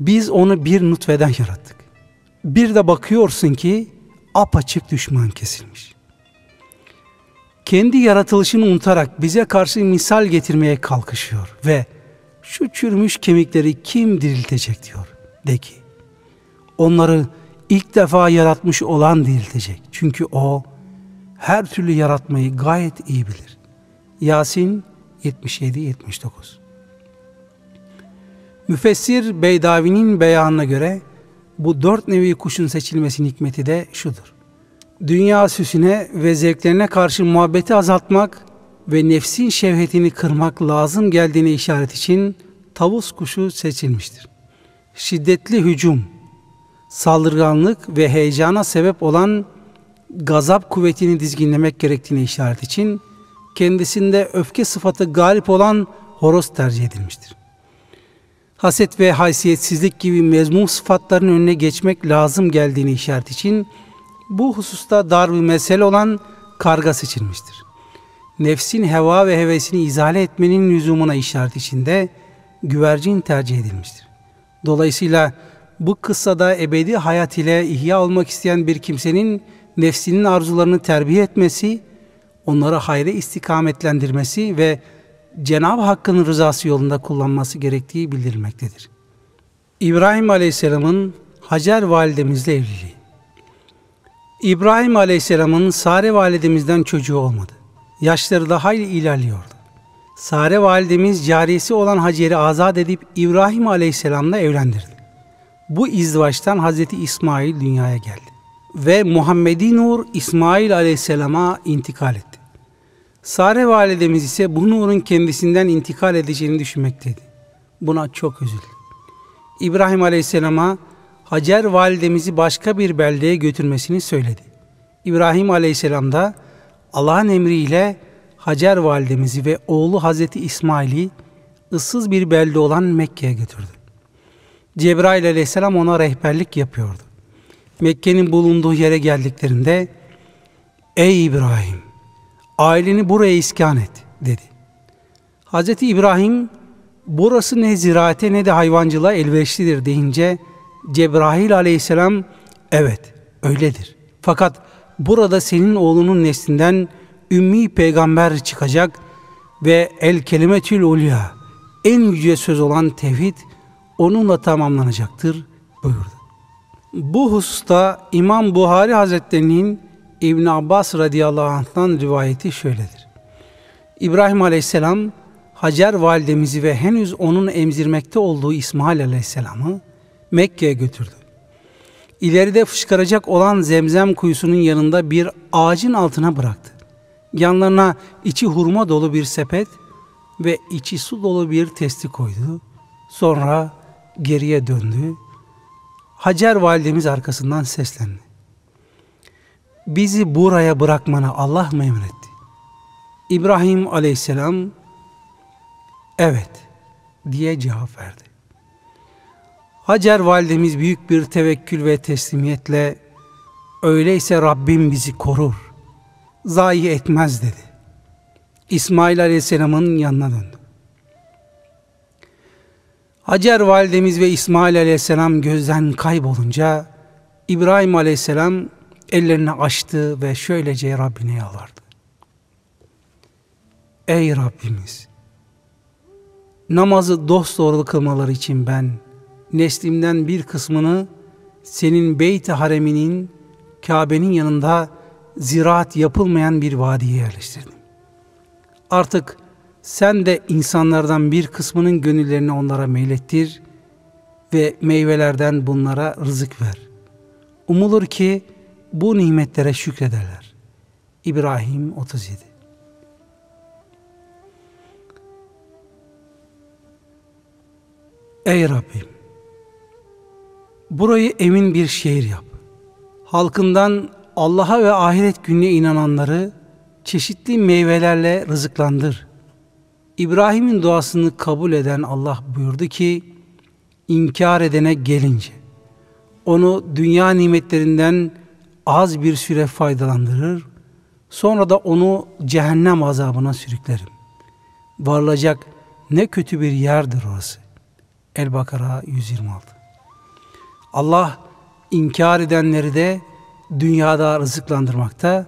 Biz onu bir nutfeden yarattık. Bir de bakıyorsun ki apaçık düşman kesilmiş. Kendi yaratılışını unutarak bize karşı misal getirmeye kalkışıyor ve şu çürümüş kemikleri kim diriltecek diyor. De ki onları ilk defa yaratmış olan diriltecek. Çünkü o her türlü yaratmayı gayet iyi bilir. Yasin 77-79 Müfessir Beydavi'nin beyanına göre bu dört nevi kuşun seçilmesinin hikmeti de şudur. Dünya süsüne ve zevklerine karşı muhabbeti azaltmak ve nefsin şevhetini kırmak lazım geldiğine işaret için tavus kuşu seçilmiştir. Şiddetli hücum, saldırganlık ve heyecana sebep olan gazap kuvvetini dizginlemek gerektiğine işaret için kendisinde öfke sıfatı galip olan horoz tercih edilmiştir. Haset ve haysiyetsizlik gibi mezmum sıfatların önüne geçmek lazım geldiğini işaret için bu hususta dar bir mesele olan karga seçilmiştir. Nefsin heva ve hevesini izale etmenin lüzumuna işaret içinde güvercin tercih edilmiştir. Dolayısıyla bu kıssada ebedi hayat ile ihya olmak isteyen bir kimsenin nefsinin arzularını terbiye etmesi, onları hayre istikametlendirmesi ve Cenab-ı Hakk'ın rızası yolunda kullanması gerektiği bildirilmektedir. İbrahim Aleyhisselam'ın Hacer validemizle evliliği. İbrahim Aleyhisselam'ın Sare validemizden çocuğu olmadı. Yaşları da hayli ilerliyordu. Sare validemiz cariyesi olan Hacer'i azat edip İbrahim Aleyhisselam'la evlendirdi. Bu izdivaçtan Hazreti İsmail dünyaya geldi. Ve Muhammedi Nur İsmail Aleyhisselam'a intikal etti. Sare validemiz ise bu nurun kendisinden intikal edeceğini düşünmekteydi. Buna çok üzüldü. İbrahim Aleyhisselam'a Hacer validemizi başka bir beldeye götürmesini söyledi. İbrahim Aleyhisselam da Allah'ın emriyle Hacer validemizi ve oğlu Hazreti İsmail'i ıssız bir belde olan Mekke'ye götürdü. Cebrail aleyhisselam ona rehberlik yapıyordu. Mekke'nin bulunduğu yere geldiklerinde Ey İbrahim aileni buraya iskan et dedi. Hazreti İbrahim burası ne ziraate ne de hayvancılığa elverişlidir deyince Cebrail aleyhisselam evet öyledir. Fakat burada senin oğlunun neslinden ümmi peygamber çıkacak ve el kelimetül ulya en yüce söz olan tevhid onunla tamamlanacaktır buyurdu. Bu hususta İmam Buhari Hazretlerinin İbn Abbas radıyallahu anh'tan rivayeti şöyledir. İbrahim aleyhisselam Hacer validemizi ve henüz onun emzirmekte olduğu İsmail aleyhisselamı Mekke'ye götürdü. İleride fışkıracak olan zemzem kuyusunun yanında bir ağacın altına bıraktı. Yanlarına içi hurma dolu bir sepet ve içi su dolu bir testi koydu. Sonra geriye döndü. Hacer validemiz arkasından seslendi. Bizi buraya bırakmana Allah mı emretti? İbrahim aleyhisselam evet diye cevap verdi. Hacer validemiz büyük bir tevekkül ve teslimiyetle öyleyse Rabbim bizi korur, zayi etmez dedi. İsmail aleyhisselamın yanına döndü. Hacer validemiz ve İsmail aleyhisselam gözden kaybolunca İbrahim aleyhisselam ellerini açtı ve şöylece Rabbine yalvardı. Ey Rabbimiz! Namazı dosdoğru kılmaları için ben neslimden bir kısmını senin beyt-i hareminin Kabe'nin yanında ziraat yapılmayan bir vadiye yerleştirdim. Artık sen de insanlardan bir kısmının gönüllerini onlara meylettir ve meyvelerden bunlara rızık ver. Umulur ki bu nimetlere şükrederler. İbrahim 37 Ey Rabbim! Burayı emin bir şehir yap. Halkından Allah'a ve ahiret gününe inananları çeşitli meyvelerle rızıklandır. İbrahim'in duasını kabul eden Allah buyurdu ki, inkar edene gelince, onu dünya nimetlerinden az bir süre faydalandırır, sonra da onu cehennem azabına sürüklerim. Varılacak ne kötü bir yerdir orası. El-Bakara 126 Allah inkar edenleri de dünyada rızıklandırmakta,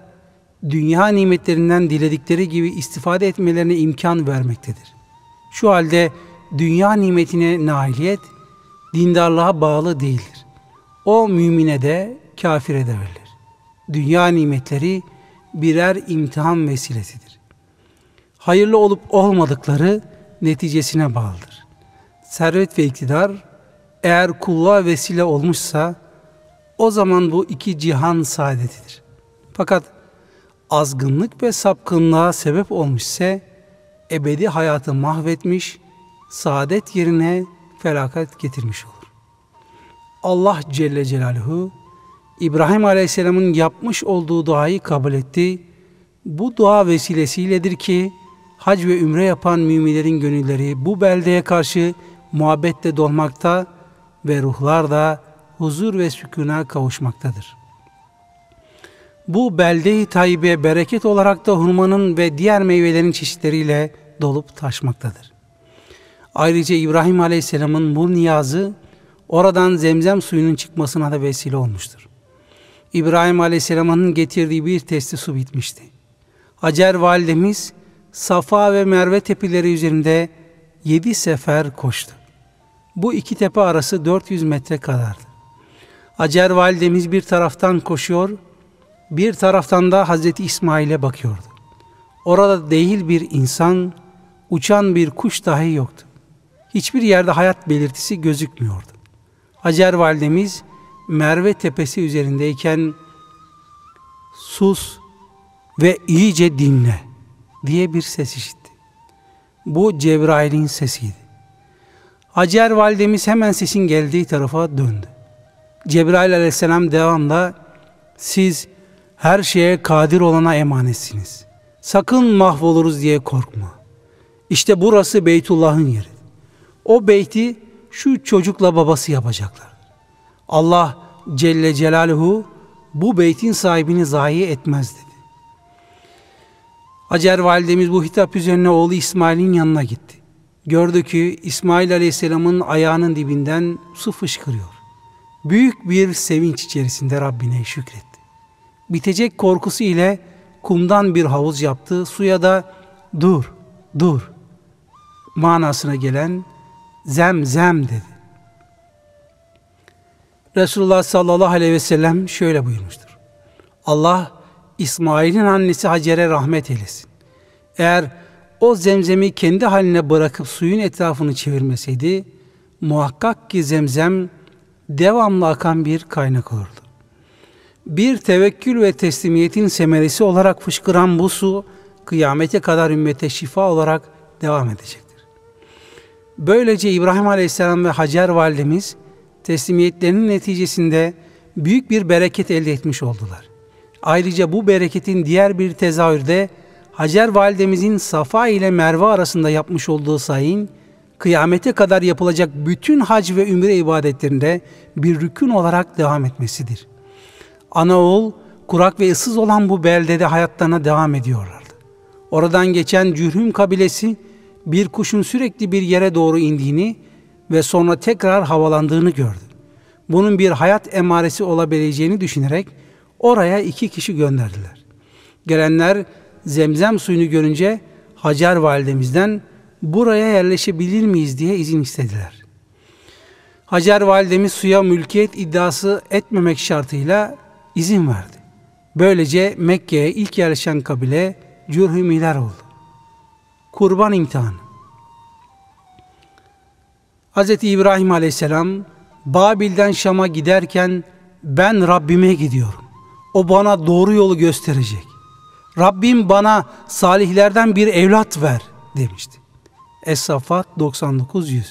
dünya nimetlerinden diledikleri gibi istifade etmelerine imkan vermektedir. Şu halde dünya nimetine nailiyet dindarlığa bağlı değildir. O mümine de kafire de verilir. Dünya nimetleri birer imtihan vesilesidir. Hayırlı olup olmadıkları neticesine bağlıdır. Servet ve iktidar eğer kulluğa vesile olmuşsa o zaman bu iki cihan saadetidir. Fakat azgınlık ve sapkınlığa sebep olmuşsa ebedi hayatı mahvetmiş, saadet yerine felaket getirmiş olur. Allah Celle Celaluhu İbrahim Aleyhisselam'ın yapmış olduğu duayı kabul etti. Bu dua vesilesiyledir ki hac ve ümre yapan müminlerin gönülleri bu beldeye karşı muhabbetle dolmakta ve ruhlar da huzur ve sükuna kavuşmaktadır. Bu belde-i tayyibe bereket olarak da hurmanın ve diğer meyvelerin çeşitleriyle dolup taşmaktadır. Ayrıca İbrahim Aleyhisselam'ın bu niyazı oradan zemzem suyunun çıkmasına da vesile olmuştur. İbrahim Aleyhisselam'ın getirdiği bir testi su bitmişti. Hacer validemiz Safa ve Merve tepeleri üzerinde yedi sefer koştu. Bu iki tepe arası 400 metre kadardı. Hacer validemiz bir taraftan koşuyor, bir taraftan da Hazreti İsmail'e bakıyordu. Orada değil bir insan, uçan bir kuş dahi yoktu. Hiçbir yerde hayat belirtisi gözükmüyordu. Hacer validemiz Merve tepesi üzerindeyken sus ve iyice dinle diye bir ses işitti. Bu Cebrail'in sesiydi. Hacer validemiz hemen sesin geldiği tarafa döndü. Cebrail aleyhisselam devamla siz her şeye kadir olana emanetsiniz. Sakın mahvoluruz diye korkma. İşte burası Beytullah'ın yeri. O beyti şu çocukla babası yapacaklar. Allah Celle Celaluhu bu beytin sahibini zayi etmez dedi. Hacer validemiz bu hitap üzerine oğlu İsmail'in yanına gitti. Gördü ki İsmail Aleyhisselam'ın ayağının dibinden su fışkırıyor. Büyük bir sevinç içerisinde Rabbine şükretti. Bitecek korkusu ile kumdan bir havuz yaptı. Suya da dur, dur manasına gelen zemzem dedi. Resulullah sallallahu aleyhi ve sellem şöyle buyurmuştur. Allah İsmail'in annesi Hacer'e rahmet eylesin. Eğer o zemzemi kendi haline bırakıp suyun etrafını çevirmeseydi muhakkak ki zemzem devamlı akan bir kaynak olurdu. Bir tevekkül ve teslimiyetin semeresi olarak fışkıran bu su kıyamete kadar ümmete şifa olarak devam edecektir. Böylece İbrahim Aleyhisselam ve Hacer validemiz teslimiyetlerinin neticesinde büyük bir bereket elde etmiş oldular. Ayrıca bu bereketin diğer bir tezahürde Hacer validemizin Safa ile Merve arasında yapmış olduğu sayın, kıyamete kadar yapılacak bütün hac ve ümre ibadetlerinde bir rükün olarak devam etmesidir. Ana oğul, kurak ve ıssız olan bu beldede hayatlarına devam ediyorlardı. Oradan geçen Cürhüm kabilesi, bir kuşun sürekli bir yere doğru indiğini ve sonra tekrar havalandığını gördü. Bunun bir hayat emaresi olabileceğini düşünerek oraya iki kişi gönderdiler. Gelenler zemzem suyunu görünce Hacer validemizden buraya yerleşebilir miyiz diye izin istediler. Hacer validemiz suya mülkiyet iddiası etmemek şartıyla izin verdi. Böylece Mekke'ye ilk yerleşen kabile Cürhümiler oldu. Kurban imtihanı Hz. İbrahim aleyhisselam Babil'den Şam'a giderken ben Rabbime gidiyorum. O bana doğru yolu gösterecek. Rabbim bana salihlerden bir evlat ver demişti. Es-Saffat 99-100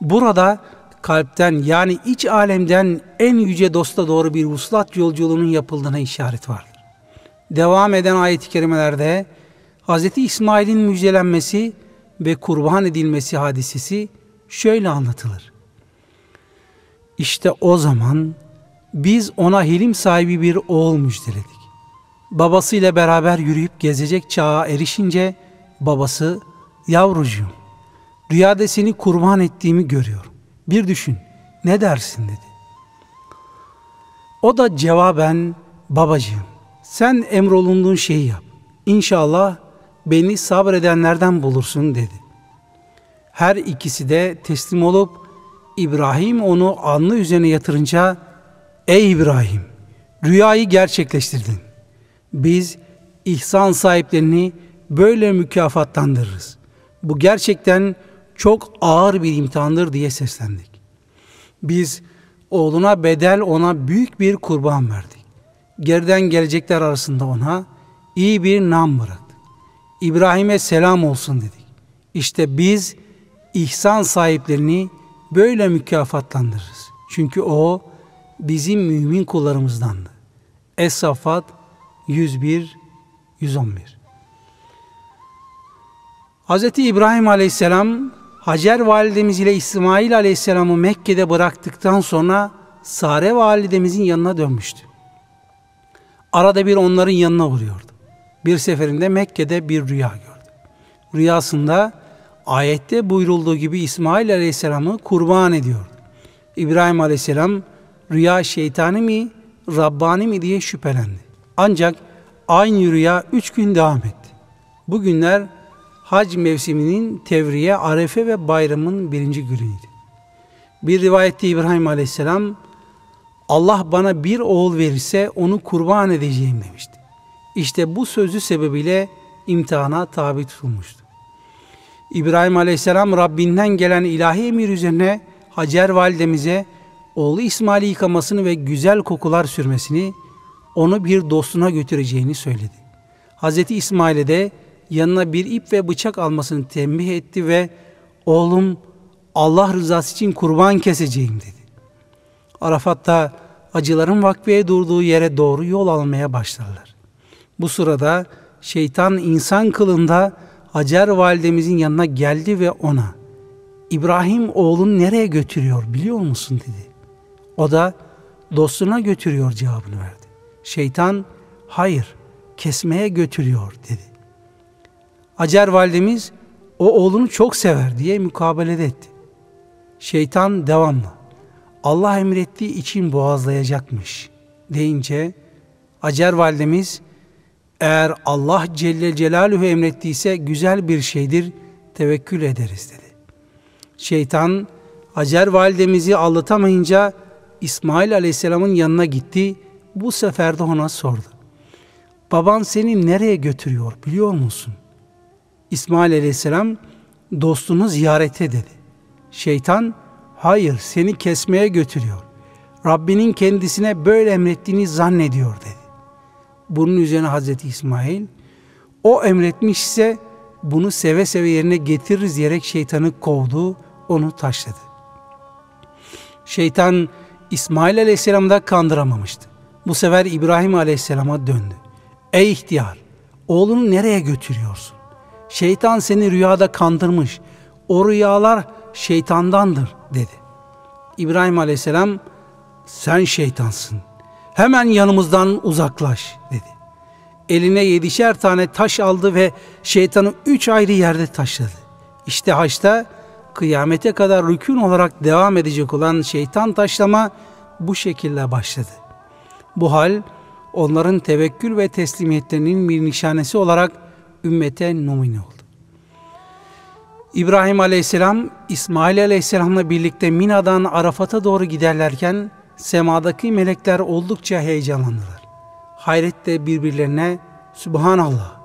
Burada kalpten yani iç alemden en yüce dosta doğru bir vuslat yolculuğunun yapıldığına işaret vardır. Devam eden ayet-i kerimelerde Hz. İsmail'in müjdelenmesi ve kurban edilmesi hadisesi şöyle anlatılır. İşte o zaman biz ona hilim sahibi bir oğul müjdeledik. Babasıyla beraber yürüyüp gezecek çağa erişince babası yavrucuğum rüyada seni kurban ettiğimi görüyorum. Bir düşün ne dersin dedi. O da cevaben babacığım sen emrolunduğun şeyi yap. İnşallah beni sabredenlerden bulursun dedi. Her ikisi de teslim olup İbrahim onu alnı üzerine yatırınca Ey İbrahim rüyayı gerçekleştirdin. Biz ihsan sahiplerini böyle mükafatlandırırız. Bu gerçekten çok ağır bir imtihandır diye seslendik. Biz oğluna bedel ona büyük bir kurban verdik. Geriden gelecekler arasında ona iyi bir nam bıraktık. İbrahim'e selam olsun dedik. İşte biz ihsan sahiplerini böyle mükafatlandırırız. Çünkü o bizim mümin kullarımızdandı. Es-Saffat 101 111 Hz. İbrahim Aleyhisselam Hacer validemiz ile İsmail Aleyhisselam'ı Mekke'de bıraktıktan sonra Sare validemizin yanına dönmüştü. Arada bir onların yanına vuruyordu. Bir seferinde Mekke'de bir rüya gördü. Rüyasında ayette buyurulduğu gibi İsmail Aleyhisselam'ı kurban ediyordu. İbrahim Aleyhisselam rüya şeytani mi, Rabbani mi diye şüphelendi. Ancak aynı rüya üç gün devam etti. Bu günler hac mevsiminin tevriye, arefe ve bayramın birinci günüydü. Bir rivayette İbrahim Aleyhisselam Allah bana bir oğul verirse onu kurban edeceğim demişti. İşte bu sözü sebebiyle imtihana tabi tutulmuştu. İbrahim Aleyhisselam Rabbinden gelen ilahi emir üzerine Hacer validemize oğlu İsmail'i yıkamasını ve güzel kokular sürmesini, onu bir dostuna götüreceğini söyledi. Hazreti İsmail'e de yanına bir ip ve bıçak almasını tembih etti ve oğlum Allah rızası için kurban keseceğim dedi. Arafat'ta acıların vakfeye durduğu yere doğru yol almaya başlarlar. Bu sırada şeytan insan kılında Hacer validemizin yanına geldi ve ona İbrahim oğlunu nereye götürüyor biliyor musun dedi. O da dostuna götürüyor cevabını verdi. Şeytan hayır kesmeye götürüyor dedi. Hacer validemiz o oğlunu çok sever diye mukabele etti. Şeytan devamlı Allah emrettiği için boğazlayacakmış deyince Hacer validemiz eğer Allah Celle Celaluhu emrettiyse güzel bir şeydir, tevekkül ederiz dedi. Şeytan Hacer validemizi anlatamayınca İsmail Aleyhisselam'ın yanına gitti. Bu sefer de ona sordu. Baban seni nereye götürüyor biliyor musun? İsmail Aleyhisselam dostunu ziyarete dedi. Şeytan hayır seni kesmeye götürüyor. Rabbinin kendisine böyle emrettiğini zannediyor dedi. Bunun üzerine Hazreti İsmail o emretmişse bunu seve seve yerine getiririz diyerek şeytanı kovdu, onu taşladı. Şeytan İsmail Aleyhisselam'ı da kandıramamıştı. Bu sefer İbrahim Aleyhisselam'a döndü. Ey ihtiyar, oğlunu nereye götürüyorsun? Şeytan seni rüyada kandırmış. O rüyalar şeytandandır dedi. İbrahim Aleyhisselam sen şeytansın. Hemen yanımızdan uzaklaş dedi. Eline yedişer tane taş aldı ve şeytanı üç ayrı yerde taşladı. İşte haçta kıyamete kadar rükün olarak devam edecek olan şeytan taşlama bu şekilde başladı. Bu hal onların tevekkül ve teslimiyetlerinin bir nişanesi olarak ümmete numune oldu. İbrahim Aleyhisselam, İsmail Aleyhisselam'la birlikte Mina'dan Arafat'a doğru giderlerken semadaki melekler oldukça heyecanlandılar. Hayretle birbirlerine Subhanallah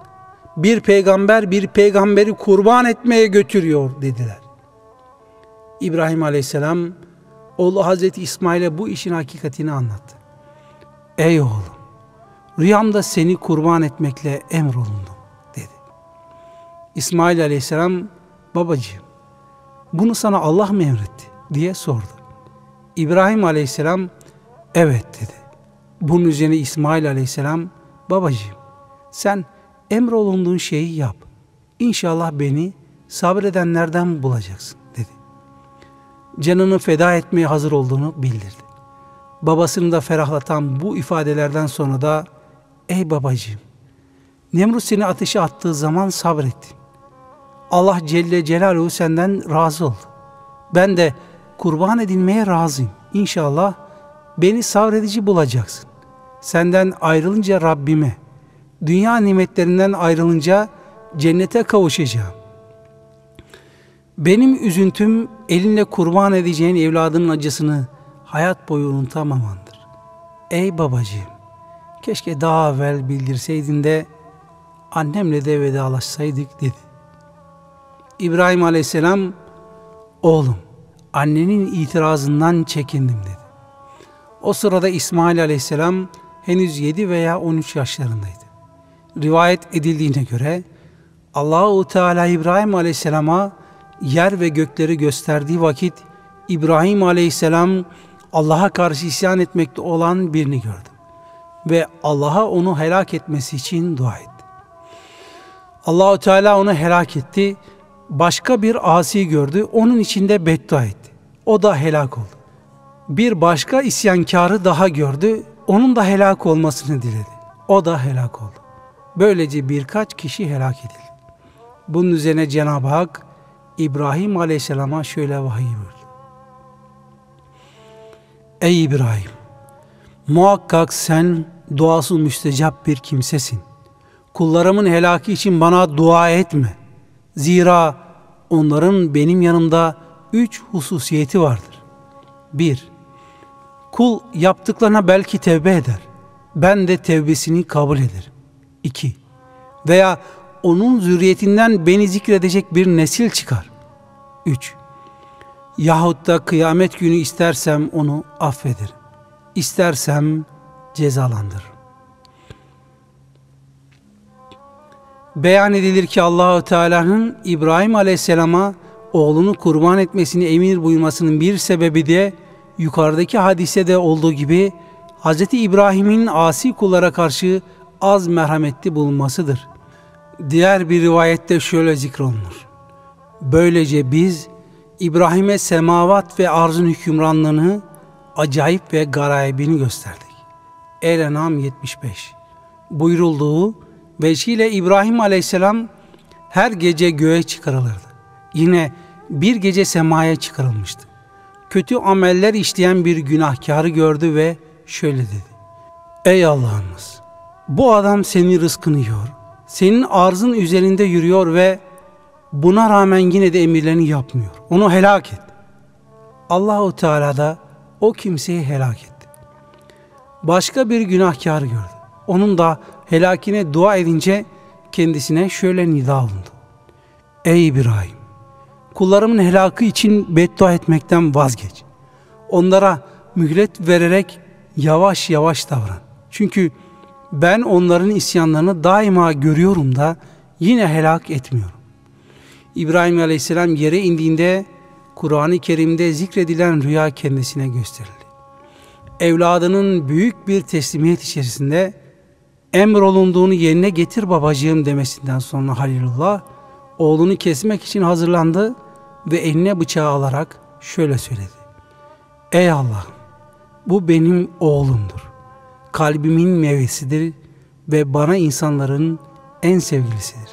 bir peygamber bir peygamberi kurban etmeye götürüyor dediler. İbrahim Aleyhisselam oğlu Hazreti İsmail'e bu işin hakikatini anlattı. Ey oğlum rüyamda seni kurban etmekle emrolundum dedi. İsmail Aleyhisselam babacığım bunu sana Allah mı emretti diye sordu. İbrahim Aleyhisselam evet dedi. Bunun üzerine İsmail Aleyhisselam babacığım sen emrolunduğun şeyi yap. İnşallah beni sabredenlerden bulacaksın dedi. Canını feda etmeye hazır olduğunu bildirdi. Babasını da ferahlatan bu ifadelerden sonra da ey babacığım Nemrut seni ateşe attığı zaman sabrettin. Allah Celle Celaluhu senden razı oldu. Ben de kurban edilmeye razıyım. İnşallah beni sabredici bulacaksın. Senden ayrılınca Rabbime, dünya nimetlerinden ayrılınca cennete kavuşacağım. Benim üzüntüm elinle kurban edeceğin evladının acısını hayat boyu unutamamandır. Ey babacığım, keşke daha evvel bildirseydin de annemle de vedalaşsaydık dedi. İbrahim aleyhisselam, oğlum annenin itirazından çekindim dedi. O sırada İsmail aleyhisselam henüz 7 veya 13 yaşlarındaydı. Rivayet edildiğine göre Allahu Teala İbrahim aleyhisselama yer ve gökleri gösterdiği vakit İbrahim aleyhisselam Allah'a karşı isyan etmekte olan birini gördüm. Ve Allah'a onu helak etmesi için dua etti. Allahu Teala onu helak etti. Başka bir asi gördü. Onun içinde beddua etti. O da helak oldu. Bir başka isyankarı daha gördü. Onun da helak olmasını diledi. O da helak oldu. Böylece birkaç kişi helak edildi. Bunun üzerine Cenab-ı Hak İbrahim Aleyhisselam'a şöyle vahiy buyurdu. Ey İbrahim! Muhakkak sen duası müstecap bir kimsesin. Kullarımın helaki için bana dua etme. Zira onların benim yanımda üç hususiyeti vardır. Bir, kul yaptıklarına belki tevbe eder. Ben de tevbesini kabul ederim. İki, veya onun zürriyetinden beni zikredecek bir nesil çıkar. Üç, yahut da kıyamet günü istersem onu affederim. İstersem cezalandırırım. Beyan edilir ki Allahu Teala'nın İbrahim Aleyhisselam'a oğlunu kurban etmesini emir buyurmasının bir sebebi de yukarıdaki hadisede olduğu gibi Hz. İbrahim'in asi kullara karşı az merhametli bulunmasıdır. Diğer bir rivayette şöyle zikrolunur. Böylece biz İbrahim'e semavat ve arzın hükümranlığını acayip ve garayibini gösterdik. El-Enam 75 Buyurulduğu veçile İbrahim aleyhisselam her gece göğe çıkarılırdı. Yine bir gece semaya çıkarılmıştı. Kötü ameller işleyen bir günahkarı gördü ve şöyle dedi. Ey Allah'ımız! Bu adam senin rızkını yiyor. Senin arzın üzerinde yürüyor ve buna rağmen yine de emirlerini yapmıyor. Onu helak et. Allahu Teala da o kimseyi helak etti. Başka bir günahkar gördü. Onun da helakine dua edince kendisine şöyle nida alındı. Ey İbrahim! Kullarımın helakı için beddua etmekten vazgeç. Onlara mühlet vererek yavaş yavaş davran. Çünkü ben onların isyanlarını daima görüyorum da yine helak etmiyorum. İbrahim Aleyhisselam yere indiğinde Kur'an-ı Kerim'de zikredilen rüya kendisine gösterildi. Evladının büyük bir teslimiyet içerisinde emrolunduğunu yerine getir babacığım demesinden sonra Halilullah oğlunu kesmek için hazırlandı ve eline bıçağı alarak şöyle söyledi. Ey Allah, bu benim oğlumdur. Kalbimin meyvesidir ve bana insanların en sevgilisidir.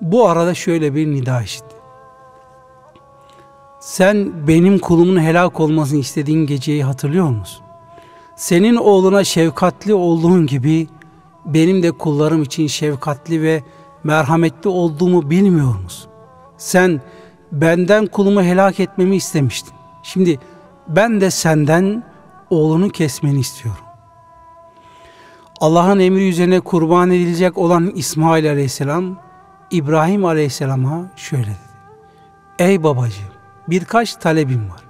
Bu arada şöyle bir nida işitti. Sen benim kulumun helak olmasını istediğin geceyi hatırlıyor musun? Senin oğluna şefkatli olduğun gibi benim de kullarım için şefkatli ve merhametli olduğumu bilmiyor musun? Sen benden kulumu helak etmemi istemiştin. Şimdi ben de senden oğlunu kesmeni istiyorum. Allah'ın emri üzerine kurban edilecek olan İsmail aleyhisselam İbrahim aleyhisselama şöyle dedi. Ey babacığım birkaç talebim var.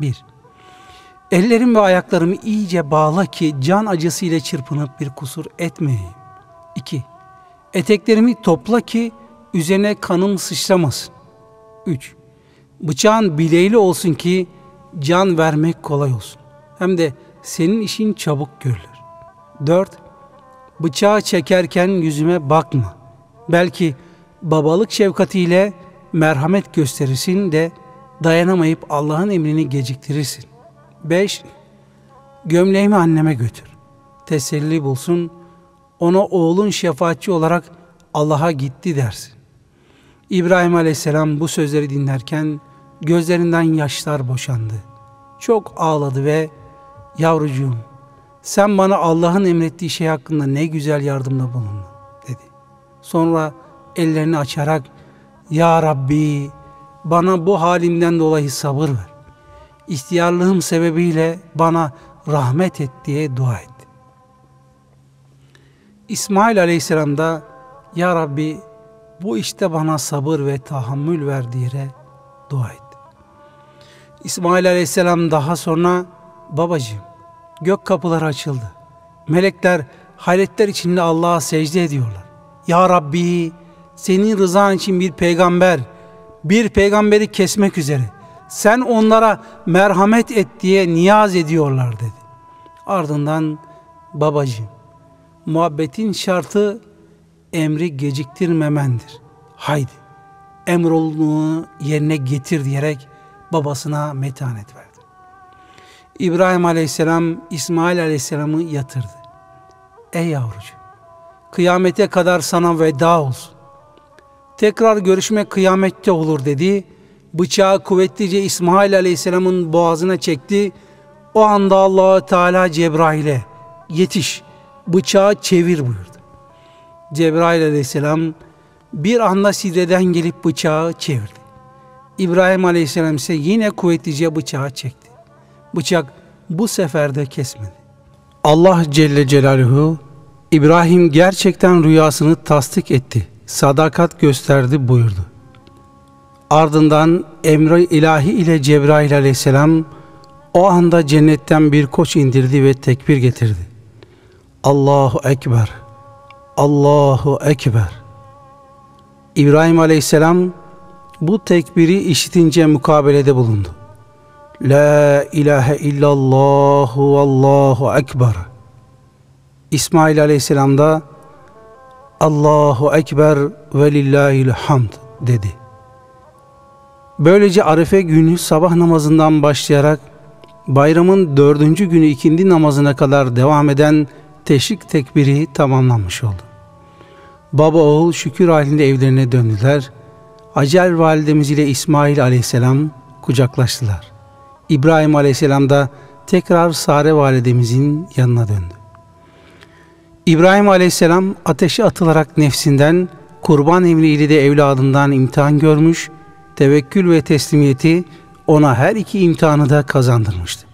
Bir, ellerim ve ayaklarımı iyice bağla ki can acısı ile çırpınıp bir kusur etmeyeyim. İki, eteklerimi topla ki üzerine kanım sıçramasın. Üç, bıçağın bileğli olsun ki can vermek kolay olsun. Hem de senin işin çabuk görülür. Dört, bıçağı çekerken yüzüme bakma. Belki babalık şefkatiyle merhamet gösterirsin de dayanamayıp Allah'ın emrini geciktirirsin. 5. Gömleğimi anneme götür. Teselli bulsun. Ona oğlun şefaatçi olarak Allah'a gitti dersin. İbrahim Aleyhisselam bu sözleri dinlerken gözlerinden yaşlar boşandı. Çok ağladı ve yavrucuğum sen bana Allah'ın emrettiği şey hakkında ne güzel yardımda bulundun dedi. Sonra ellerini açarak Ya Rabbi bana bu halimden dolayı sabır ver. İhtiyarlığım sebebiyle bana rahmet et diye dua etti. İsmail Aleyhisselam da Ya Rabbi bu işte bana sabır ve tahammül ver diye dua etti. İsmail Aleyhisselam daha sonra babacığım gök kapıları açıldı. Melekler hayretler içinde Allah'a secde ediyorlar. Ya Rabbi senin rızan için bir peygamber, bir peygamberi kesmek üzere sen onlara merhamet et diye niyaz ediyorlar dedi. Ardından babacığım muhabbetin şartı emri geciktirmemendir. Haydi emrolunu yerine getir diyerek babasına metanet verdi. İbrahim aleyhisselam İsmail aleyhisselamı yatırdı. Ey yavrucu kıyamete kadar sana veda olsun. Tekrar görüşme kıyamette olur dedi. Bıçağı kuvvetlice İsmail aleyhisselamın boğazına çekti. O anda allah Teala Cebrail'e yetiş bıçağı çevir buyurdu. Cebrail aleyhisselam bir anda sidreden gelip bıçağı çevirdi. İbrahim aleyhisselam ise yine kuvvetlice bıçağı çekti. Bıçak bu sefer de kesmedi. Allah Celle Celaluhu İbrahim gerçekten rüyasını tasdik etti. Sadakat gösterdi buyurdu. Ardından emri ilahi ile Cebrail aleyhisselam o anda cennetten bir koç indirdi ve tekbir getirdi. Allahu Ekber, Allahu Ekber. İbrahim aleyhisselam bu tekbiri işitince mukabelede bulundu. La ilahe illallah ve Allahu Ekber. İsmail aleyhisselam da Allahu Ekber ve lillahil hamd dedi. Böylece Arife günü sabah namazından başlayarak bayramın dördüncü günü ikindi namazına kadar devam eden teşrik tekbiri tamamlanmış oldu. Baba oğul şükür halinde evlerine döndüler. Hacer validemiz ile İsmail aleyhisselam kucaklaştılar. İbrahim aleyhisselam da tekrar Sare validemizin yanına döndü. İbrahim aleyhisselam ateşe atılarak nefsinden, kurban evliliği de evladından imtihan görmüş, tevekkül ve teslimiyeti ona her iki imtihanı da kazandırmıştı.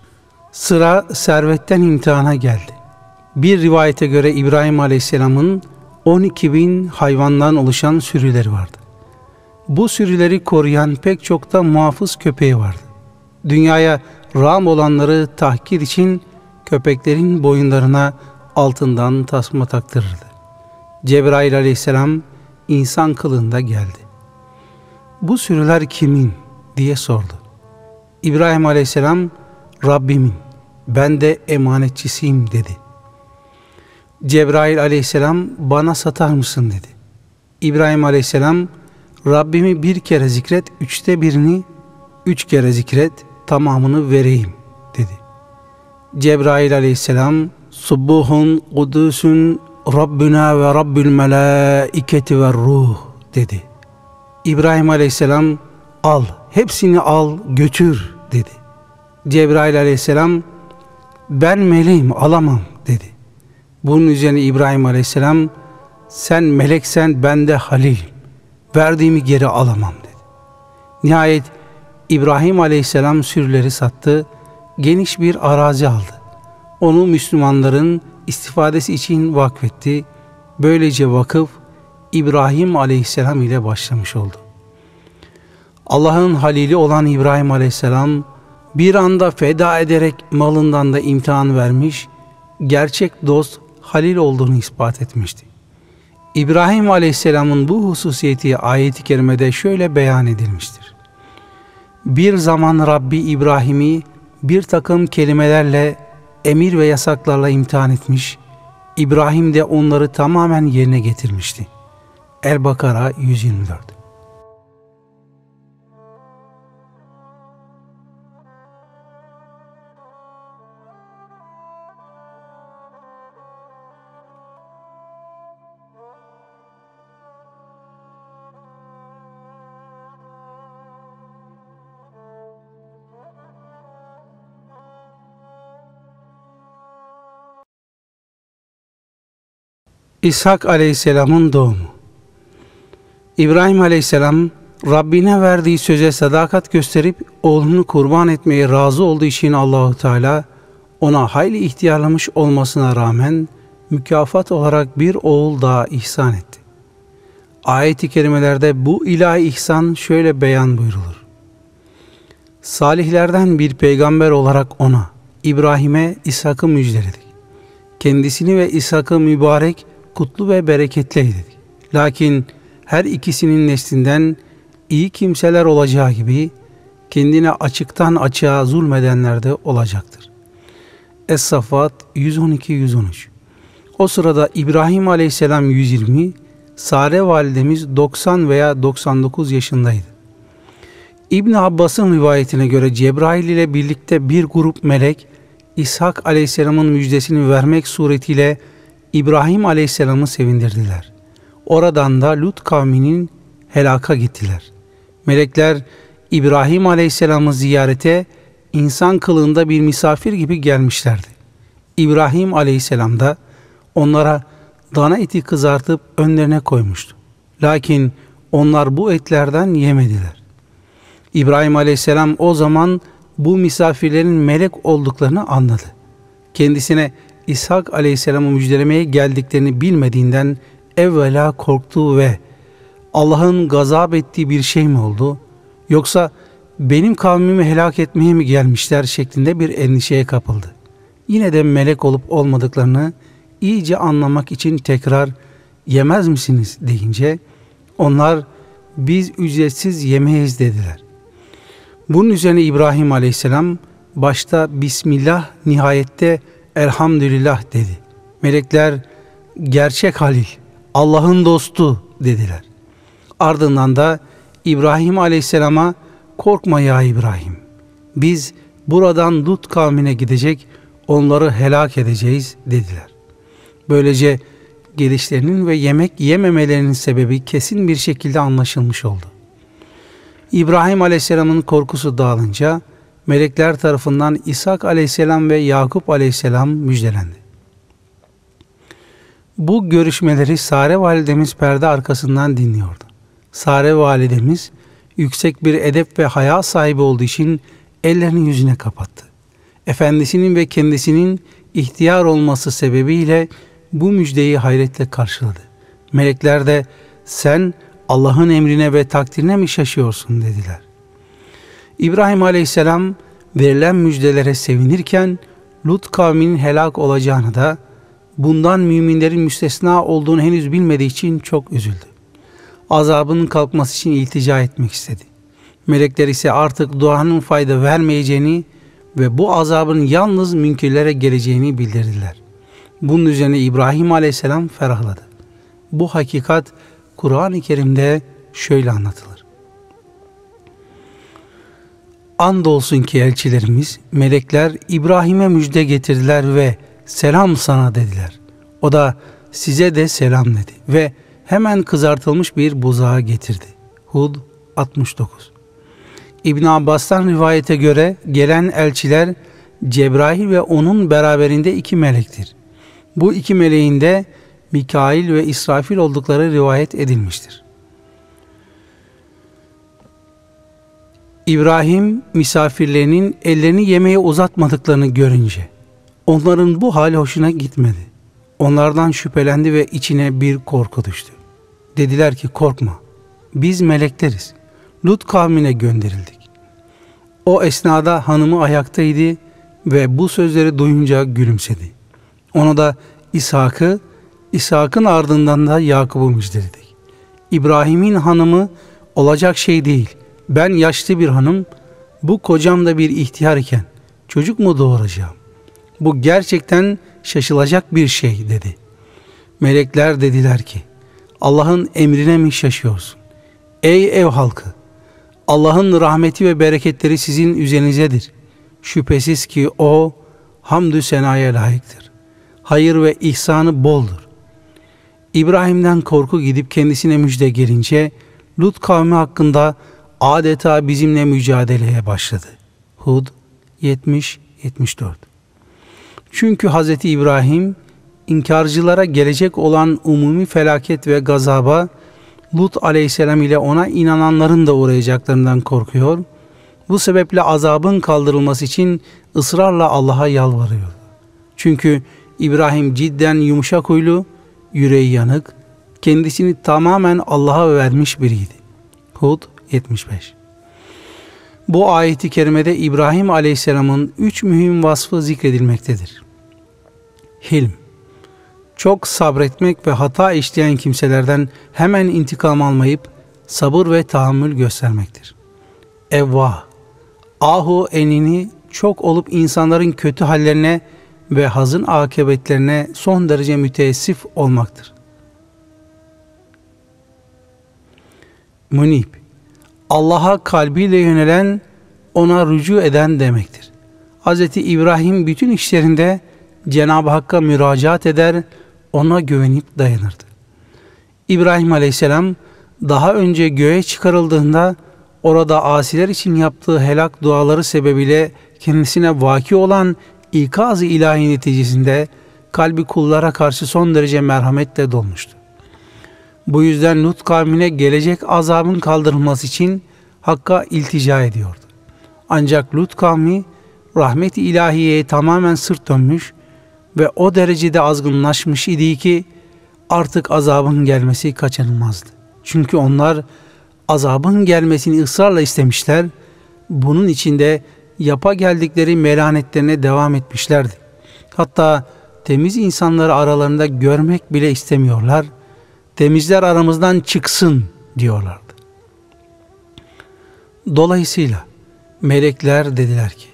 Sıra servetten imtihana geldi. Bir rivayete göre İbrahim Aleyhisselam'ın 12 bin hayvandan oluşan sürüleri vardı. Bu sürüleri koruyan pek çok da muhafız köpeği vardı. Dünyaya ram olanları tahkir için köpeklerin boyunlarına altından tasma taktırırdı. Cebrail aleyhisselam insan kılığında geldi. Bu sürüler kimin diye sordu. İbrahim aleyhisselam Rabbimin ben de emanetçisiyim dedi. Cebrail aleyhisselam bana satar mısın dedi. İbrahim aleyhisselam Rabbimi bir kere zikret, üçte birini üç kere zikret, tamamını vereyim dedi. Cebrail aleyhisselam Subbuhun kudusun Rabbuna ve Rabbül melaiketi ve ruh dedi. İbrahim aleyhisselam al, hepsini al, götür dedi. Cebrail aleyhisselam ben meleğim alamam dedi. Bunun üzerine İbrahim aleyhisselam sen meleksen ben de halil verdiğimi geri alamam dedi. Nihayet İbrahim aleyhisselam sürüleri sattı, geniş bir arazi aldı. Onu Müslümanların istifadesi için vakfetti. Böylece vakıf İbrahim aleyhisselam ile başlamış oldu. Allah'ın halili olan İbrahim aleyhisselam bir anda feda ederek malından da imtihan vermiş, gerçek dost halil olduğunu ispat etmişti. İbrahim aleyhisselamın bu hususiyeti ayet-i kerimede şöyle beyan edilmiştir. Bir zaman Rabbi İbrahim'i bir takım kelimelerle, emir ve yasaklarla imtihan etmiş, İbrahim de onları tamamen yerine getirmişti. El-Bakara 124 İshak aleyhisselamın doğumu İbrahim aleyhisselam Rabbine verdiği söze sadakat gösterip oğlunu kurban etmeye razı olduğu için Allahu Teala ona hayli ihtiyarlamış olmasına rağmen mükafat olarak bir oğul daha ihsan etti. Ayet-i kerimelerde bu ilahi ihsan şöyle beyan buyrulur. Salihlerden bir peygamber olarak ona, İbrahim'e İshak'ı müjdeledik. Kendisini ve İshak'ı mübarek kutlu ve bereketliydi. Lakin her ikisinin neslinden iyi kimseler olacağı gibi kendine açıktan açığa zulmedenler de olacaktır. Es-Safat 112-113 O sırada İbrahim aleyhisselam 120, Sare validemiz 90 veya 99 yaşındaydı. İbn Abbas'ın rivayetine göre Cebrail ile birlikte bir grup melek İshak aleyhisselamın müjdesini vermek suretiyle İbrahim Aleyhisselam'ı sevindirdiler. Oradan da Lut kavminin helaka gittiler. Melekler İbrahim Aleyhisselam'ı ziyarete insan kılığında bir misafir gibi gelmişlerdi. İbrahim Aleyhisselam da onlara dana eti kızartıp önlerine koymuştu. Lakin onlar bu etlerden yemediler. İbrahim Aleyhisselam o zaman bu misafirlerin melek olduklarını anladı. Kendisine İshak Aleyhisselam'ı müjdelemeye geldiklerini bilmediğinden evvela korktu ve Allah'ın gazap ettiği bir şey mi oldu? Yoksa benim kavmimi helak etmeye mi gelmişler şeklinde bir endişeye kapıldı. Yine de melek olup olmadıklarını iyice anlamak için tekrar yemez misiniz deyince onlar biz ücretsiz yemeyiz dediler. Bunun üzerine İbrahim aleyhisselam başta Bismillah nihayette elhamdülillah dedi. Melekler gerçek halil, Allah'ın dostu dediler. Ardından da İbrahim aleyhisselama korkma ya İbrahim. Biz buradan Lut kavmine gidecek, onları helak edeceğiz dediler. Böylece gelişlerinin ve yemek yememelerinin sebebi kesin bir şekilde anlaşılmış oldu. İbrahim Aleyhisselam'ın korkusu dağılınca melekler tarafından İshak aleyhisselam ve Yakup aleyhisselam müjdelendi. Bu görüşmeleri Sare validemiz perde arkasından dinliyordu. Sare validemiz yüksek bir edep ve haya sahibi olduğu için ellerini yüzüne kapattı. Efendisinin ve kendisinin ihtiyar olması sebebiyle bu müjdeyi hayretle karşıladı. Melekler de sen Allah'ın emrine ve takdirine mi şaşıyorsun dediler. İbrahim aleyhisselam verilen müjdelere sevinirken Lut kavminin helak olacağını da bundan müminlerin müstesna olduğunu henüz bilmediği için çok üzüldü. Azabının kalkması için iltica etmek istedi. Melekler ise artık duanın fayda vermeyeceğini ve bu azabın yalnız münkirlere geleceğini bildirdiler. Bunun üzerine İbrahim aleyhisselam ferahladı. Bu hakikat Kur'an-ı Kerim'de şöyle anlatılır. Andolsun ki elçilerimiz, melekler İbrahim'e müjde getirdiler ve selam sana dediler. O da size de selam dedi ve hemen kızartılmış bir buzağı getirdi. Hud 69 İbn Abbas'tan rivayete göre gelen elçiler Cebrail ve onun beraberinde iki melektir. Bu iki meleğin de Mikail ve İsrafil oldukları rivayet edilmiştir. İbrahim misafirlerinin ellerini yemeğe uzatmadıklarını görünce onların bu hali hoşuna gitmedi. Onlardan şüphelendi ve içine bir korku düştü. Dediler ki korkma biz melekleriz. Lut kavmine gönderildik. O esnada hanımı ayaktaydı ve bu sözleri duyunca gülümsedi. Ona da İshak'ı, İshak'ın ardından da Yakup'u müjdeledik. İbrahim'in hanımı olacak şey değil. Ben yaşlı bir hanım, bu kocam da bir ihtiyar iken çocuk mu doğuracağım? Bu gerçekten şaşılacak bir şey dedi. Melekler dediler ki, Allah'ın emrine mi şaşıyorsun? Ey ev halkı! Allah'ın rahmeti ve bereketleri sizin üzerinizedir. Şüphesiz ki O hamdü senaya layıktır. Hayır ve ihsanı boldur. İbrahim'den korku gidip kendisine müjde gelince Lut kavmi hakkında adeta bizimle mücadeleye başladı. Hud 70-74 Çünkü Hz. İbrahim inkarcılara gelecek olan umumi felaket ve gazaba Lut aleyhisselam ile ona inananların da uğrayacaklarından korkuyor. Bu sebeple azabın kaldırılması için ısrarla Allah'a yalvarıyor. Çünkü İbrahim cidden yumuşak huylu, yüreği yanık, kendisini tamamen Allah'a vermiş biriydi. Hud 75 Bu ayeti kerimede İbrahim aleyhisselamın üç mühim vasfı zikredilmektedir. Hilm çok sabretmek ve hata işleyen kimselerden hemen intikam almayıp sabır ve tahammül göstermektir. Evvah, ahu enini çok olup insanların kötü hallerine ve hazın akıbetlerine son derece müteessif olmaktır. Munib, Allah'a kalbiyle yönelen, ona rücu eden demektir. Hz. İbrahim bütün işlerinde Cenab-ı Hakk'a müracaat eder, ona güvenip dayanırdı. İbrahim Aleyhisselam daha önce göğe çıkarıldığında orada asiler için yaptığı helak duaları sebebiyle kendisine vaki olan ikaz-ı ilahi neticesinde kalbi kullara karşı son derece merhametle dolmuştu. Bu yüzden Lut kavmine gelecek azabın kaldırılması için Hakk'a iltica ediyordu. Ancak Lut kavmi rahmet-i ilahiyeye tamamen sırt dönmüş ve o derecede azgınlaşmış idi ki artık azabın gelmesi kaçınılmazdı. Çünkü onlar azabın gelmesini ısrarla istemişler. Bunun içinde yapa geldikleri melanetlerine devam etmişlerdi. Hatta temiz insanları aralarında görmek bile istemiyorlar. Temizler aramızdan çıksın diyorlardı. Dolayısıyla melekler dediler ki,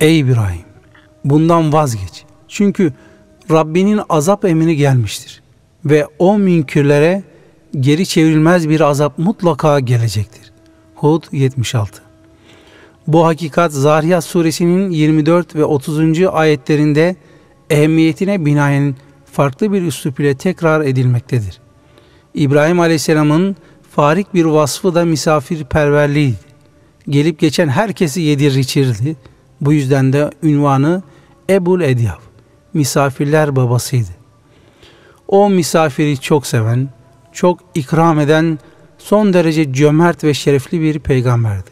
Ey İbrahim bundan vazgeç. Çünkü Rabbinin azap emri gelmiştir. Ve o münkirlere geri çevrilmez bir azap mutlaka gelecektir. Hud 76 Bu hakikat Zariyat suresinin 24 ve 30. ayetlerinde ehemmiyetine binaen farklı bir üslup ile tekrar edilmektedir. İbrahim Aleyhisselam'ın farik bir vasfı da misafirperverliğiydi. Gelip geçen herkesi yedir içirdi. Bu yüzden de ünvanı Ebul Edyav misafirler babasıydı. O misafiri çok seven, çok ikram eden, son derece cömert ve şerefli bir peygamberdi.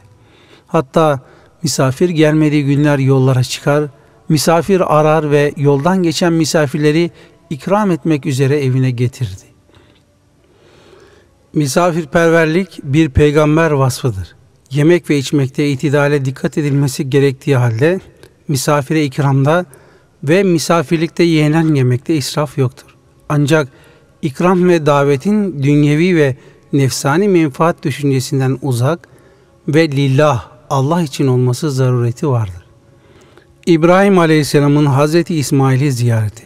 Hatta misafir gelmediği günler yollara çıkar, misafir arar ve yoldan geçen misafirleri ikram etmek üzere evine getirdi. Misafirperverlik bir peygamber vasfıdır. Yemek ve içmekte itidale dikkat edilmesi gerektiği halde misafire ikramda ve misafirlikte yenilen yemekte israf yoktur. Ancak ikram ve davetin dünyevi ve nefsani menfaat düşüncesinden uzak ve lillah Allah için olması zarureti vardır. İbrahim Aleyhisselam'ın Hazreti İsmail'i ziyareti.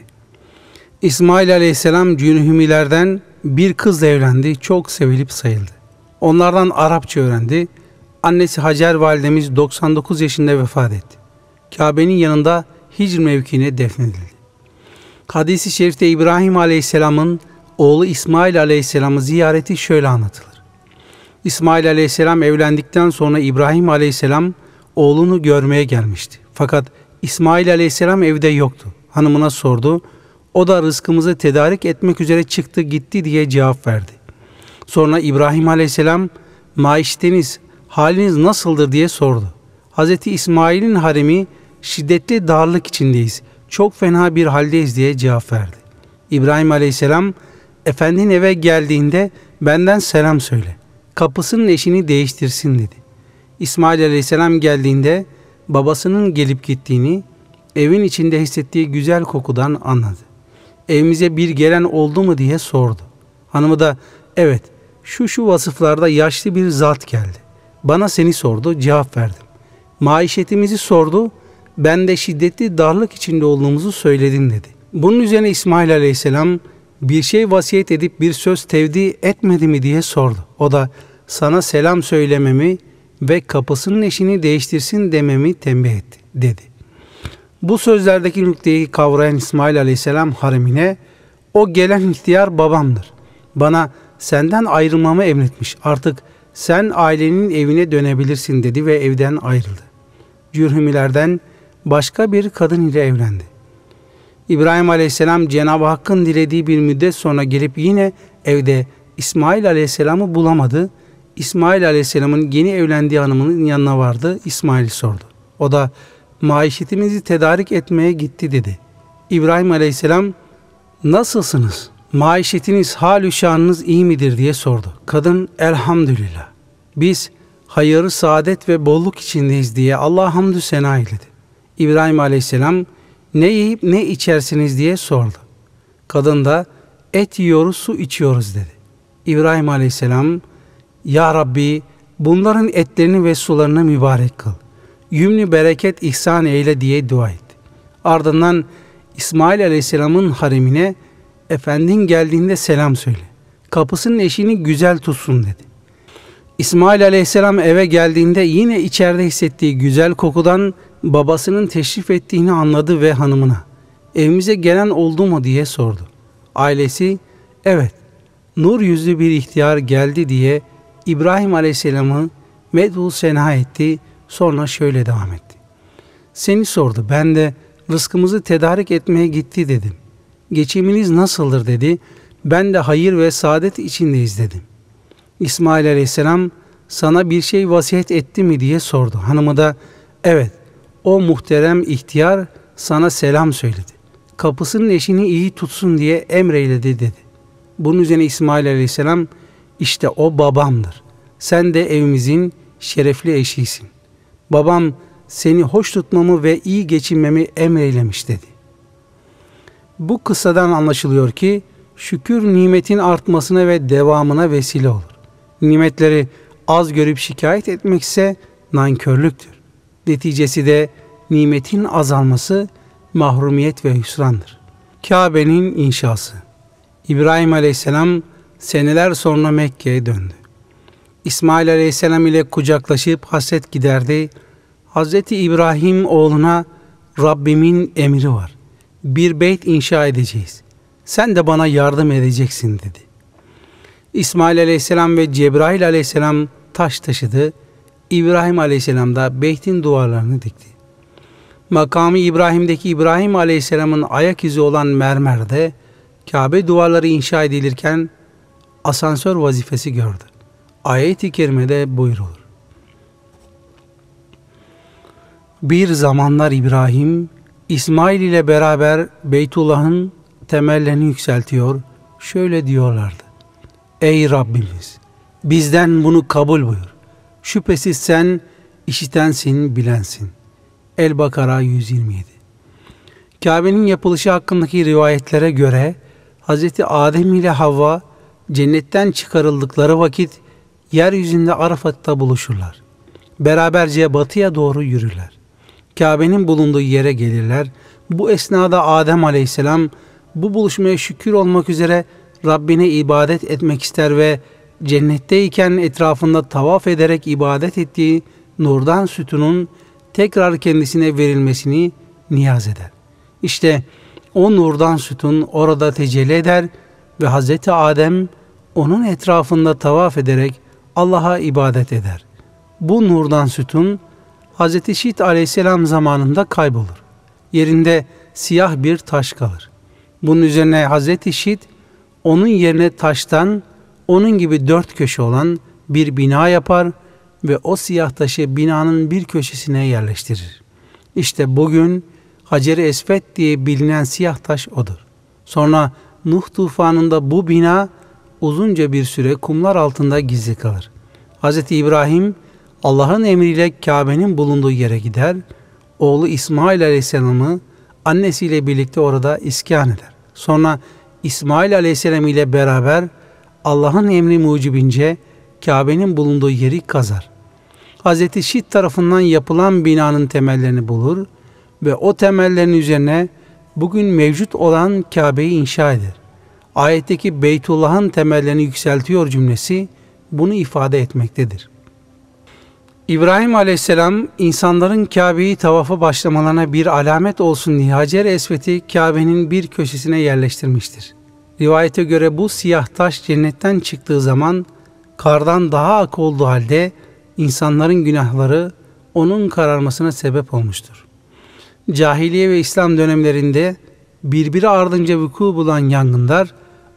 İsmail Aleyhisselam cünhümilerden bir kızla evlendi, çok sevilip sayıldı. Onlardan Arapça öğrendi. Annesi Hacer validemiz 99 yaşında vefat etti. Kabe'nin yanında Hicr mevkiine defnedildi. Hadis-i şerifte İbrahim Aleyhisselam'ın oğlu İsmail Aleyhisselam'ı ziyareti şöyle anlatılır. İsmail Aleyhisselam evlendikten sonra İbrahim Aleyhisselam oğlunu görmeye gelmişti. Fakat İsmail Aleyhisselam evde yoktu. Hanımına sordu. O da rızkımızı tedarik etmek üzere çıktı gitti diye cevap verdi. Sonra İbrahim Aleyhisselam maişteniz, haliniz nasıldır diye sordu. Hz. İsmail'in haremi şiddetli darlık içindeyiz. Çok fena bir haldeyiz diye cevap verdi. İbrahim Aleyhisselam efendin eve geldiğinde benden selam söyle. Kapısının eşini değiştirsin dedi. İsmail Aleyhisselam geldiğinde babasının gelip gittiğini, evin içinde hissettiği güzel kokudan anladı. Evimize bir gelen oldu mu diye sordu. Hanımı da evet şu şu vasıflarda yaşlı bir zat geldi. Bana seni sordu cevap verdim. Maişetimizi sordu ben de şiddetli darlık içinde olduğumuzu söyledim dedi. Bunun üzerine İsmail Aleyhisselam bir şey vasiyet edip bir söz tevdi etmedi mi diye sordu. O da sana selam söylememi ve kapısının eşini değiştirsin dememi tembih etti dedi. Bu sözlerdeki nükteyi kavrayan İsmail Aleyhisselam haremine o gelen ihtiyar babamdır. Bana senden ayrılmamı emretmiş. Artık sen ailenin evine dönebilirsin dedi ve evden ayrıldı. Cürhümilerden başka bir kadın ile evlendi. İbrahim Aleyhisselam Cenab-ı Hakk'ın dilediği bir müddet sonra gelip yine evde İsmail Aleyhisselam'ı bulamadı. İsmail Aleyhisselam'ın yeni evlendiği hanımının yanına vardı. İsmail sordu. O da maişetimizi tedarik etmeye gitti dedi. İbrahim Aleyhisselam nasılsınız? Maişetiniz, halü şanınız iyi midir diye sordu. Kadın elhamdülillah. Biz hayır, saadet ve bolluk içindeyiz diye Allah hamdü sena eyledi. İbrahim Aleyhisselam ne yiyip ne içersiniz diye sordu. Kadın da et yiyoruz, su içiyoruz dedi. İbrahim Aleyhisselam Ya Rabbi bunların etlerini ve sularını mübarek kıl. Yümlü bereket ihsan eyle diye dua etti. Ardından İsmail Aleyhisselam'ın haremine Efendin geldiğinde selam söyle. Kapısının eşini güzel tutsun dedi. İsmail Aleyhisselam eve geldiğinde yine içeride hissettiği güzel kokudan babasının teşrif ettiğini anladı ve hanımına evimize gelen oldu mu diye sordu. Ailesi evet nur yüzlü bir ihtiyar geldi diye İbrahim Aleyhisselam'ı medhul sena etti sonra şöyle devam etti. Seni sordu ben de rızkımızı tedarik etmeye gitti dedim. Geçiminiz nasıldır dedi. Ben de hayır ve saadet içindeyiz dedim. İsmail Aleyhisselam sana bir şey vasiyet etti mi diye sordu. Hanımı da evet o muhterem ihtiyar sana selam söyledi. Kapısının eşini iyi tutsun diye emreyledi dedi. Bunun üzerine İsmail Aleyhisselam işte o babamdır. Sen de evimizin şerefli eşisin. Babam seni hoş tutmamı ve iyi geçinmemi emreylemiş dedi. Bu kıssadan anlaşılıyor ki şükür nimetin artmasına ve devamına vesile olur. Nimetleri az görüp şikayet etmekse nankörlüktür. Neticesi de nimetin azalması mahrumiyet ve hüsrandır. Kabe'nin inşası İbrahim Aleyhisselam seneler sonra Mekke'ye döndü. İsmail Aleyhisselam ile kucaklaşıp hasret giderdi. Hazreti İbrahim oğluna Rabbimin emri var. Bir beyt inşa edeceğiz. Sen de bana yardım edeceksin dedi. İsmail Aleyhisselam ve Cebrail Aleyhisselam taş taşıdı. İbrahim Aleyhisselam da beytin duvarlarını dikti. Makamı İbrahim'deki İbrahim Aleyhisselam'ın ayak izi olan mermerde Kabe duvarları inşa edilirken asansör vazifesi gördü. Ayet-i kerimede buyurulur. Bir zamanlar İbrahim, İsmail ile beraber Beytullah'ın temellerini yükseltiyor. Şöyle diyorlardı. Ey Rabbimiz! Bizden bunu kabul buyur. Şüphesiz sen işitensin, bilensin. El-Bakara 127 Kabe'nin yapılışı hakkındaki rivayetlere göre Hz. Adem ile Havva cennetten çıkarıldıkları vakit yeryüzünde Arafat'ta buluşurlar. Beraberce batıya doğru yürürler. Kabe'nin bulunduğu yere gelirler. Bu esnada Adem aleyhisselam bu buluşmaya şükür olmak üzere Rabbine ibadet etmek ister ve cennetteyken etrafında tavaf ederek ibadet ettiği nurdan sütunun tekrar kendisine verilmesini niyaz eder. İşte o nurdan sütun orada tecelli eder ve Hz. Adem onun etrafında tavaf ederek Allah'a ibadet eder. Bu nurdan sütun Hz. Şit aleyhisselam zamanında kaybolur. Yerinde siyah bir taş kalır. Bunun üzerine Hz. Şit onun yerine taştan onun gibi dört köşe olan bir bina yapar ve o siyah taşı binanın bir köşesine yerleştirir. İşte bugün Hacer-i Esved diye bilinen siyah taş odur. Sonra Nuh tufanında bu bina uzunca bir süre kumlar altında gizli kalır. Hz. İbrahim Allah'ın emriyle Kabe'nin bulunduğu yere gider, oğlu İsmail Aleyhisselam'ı annesiyle birlikte orada iskan eder. Sonra İsmail Aleyhisselam ile beraber Allah'ın emri mucibince Kabe'nin bulunduğu yeri kazar. Hz. Şit tarafından yapılan binanın temellerini bulur ve o temellerin üzerine bugün mevcut olan Kabe'yi inşa eder. Ayetteki Beytullah'ın temellerini yükseltiyor cümlesi bunu ifade etmektedir. İbrahim aleyhisselam insanların Kabe'yi tavafa başlamalarına bir alamet olsun diye Hacer Esvet'i Kabe'nin bir köşesine yerleştirmiştir. Rivayete göre bu siyah taş cennetten çıktığı zaman kardan daha ak olduğu halde insanların günahları onun kararmasına sebep olmuştur. Cahiliye ve İslam dönemlerinde birbiri ardınca vuku bulan yangınlar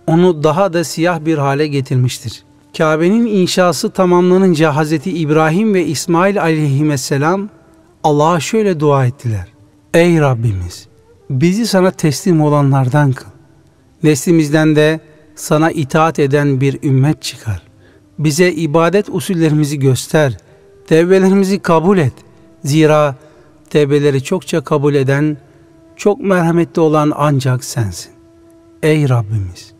onu daha da siyah bir hale getirmiştir. Kabe'nin inşası tamamlanınca Hz. İbrahim ve İsmail aleyhisselam Allah'a şöyle dua ettiler. Ey Rabbimiz! Bizi sana teslim olanlardan kıl. Neslimizden de sana itaat eden bir ümmet çıkar. Bize ibadet usullerimizi göster. Tevbelerimizi kabul et. Zira tevbeleri çokça kabul eden, çok merhametli olan ancak sensin. Ey Rabbimiz!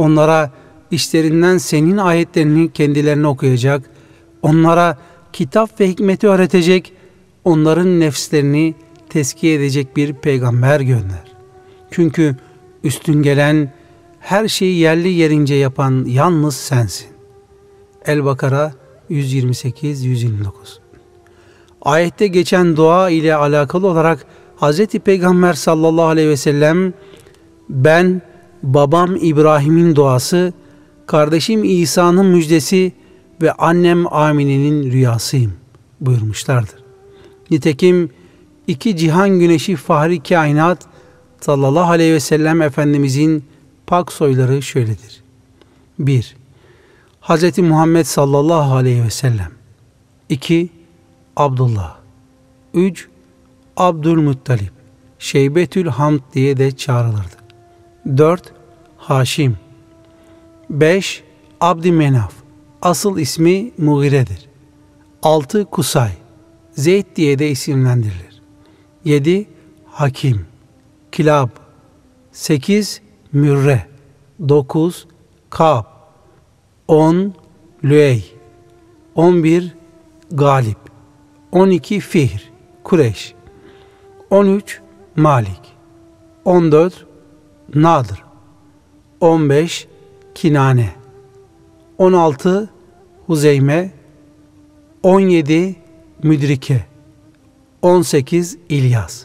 Onlara işlerinden senin ayetlerini kendilerine okuyacak, onlara kitap ve hikmeti öğretecek, onların nefslerini teskiye edecek bir peygamber gönder. Çünkü üstün gelen, her şeyi yerli yerince yapan yalnız sensin. El-Bakara 128-129 Ayette geçen dua ile alakalı olarak Hz. Peygamber sallallahu aleyhi ve sellem ben babam İbrahim'in duası, kardeşim İsa'nın müjdesi ve annem Amine'nin rüyasıyım buyurmuşlardır. Nitekim iki cihan güneşi fahri kainat sallallahu aleyhi ve sellem Efendimizin pak soyları şöyledir. 1. Hz. Muhammed sallallahu aleyhi ve sellem 2. Abdullah 3. Abdülmuttalip Şeybetül Hamd diye de çağrılırdı. 4. Haşim 5. Abdi Menaf Asıl ismi Mughire'dir. 6. Kusay Zeyd diye de isimlendirilir. 7. Hakim Kilab 8. Mürre 9. Kab 10. Lüey 11. Galip 12. Fihr Kureş 13. Malik 14. Nadır 15. Kinane 16. Huzeyme 17. Müdrike 18. İlyas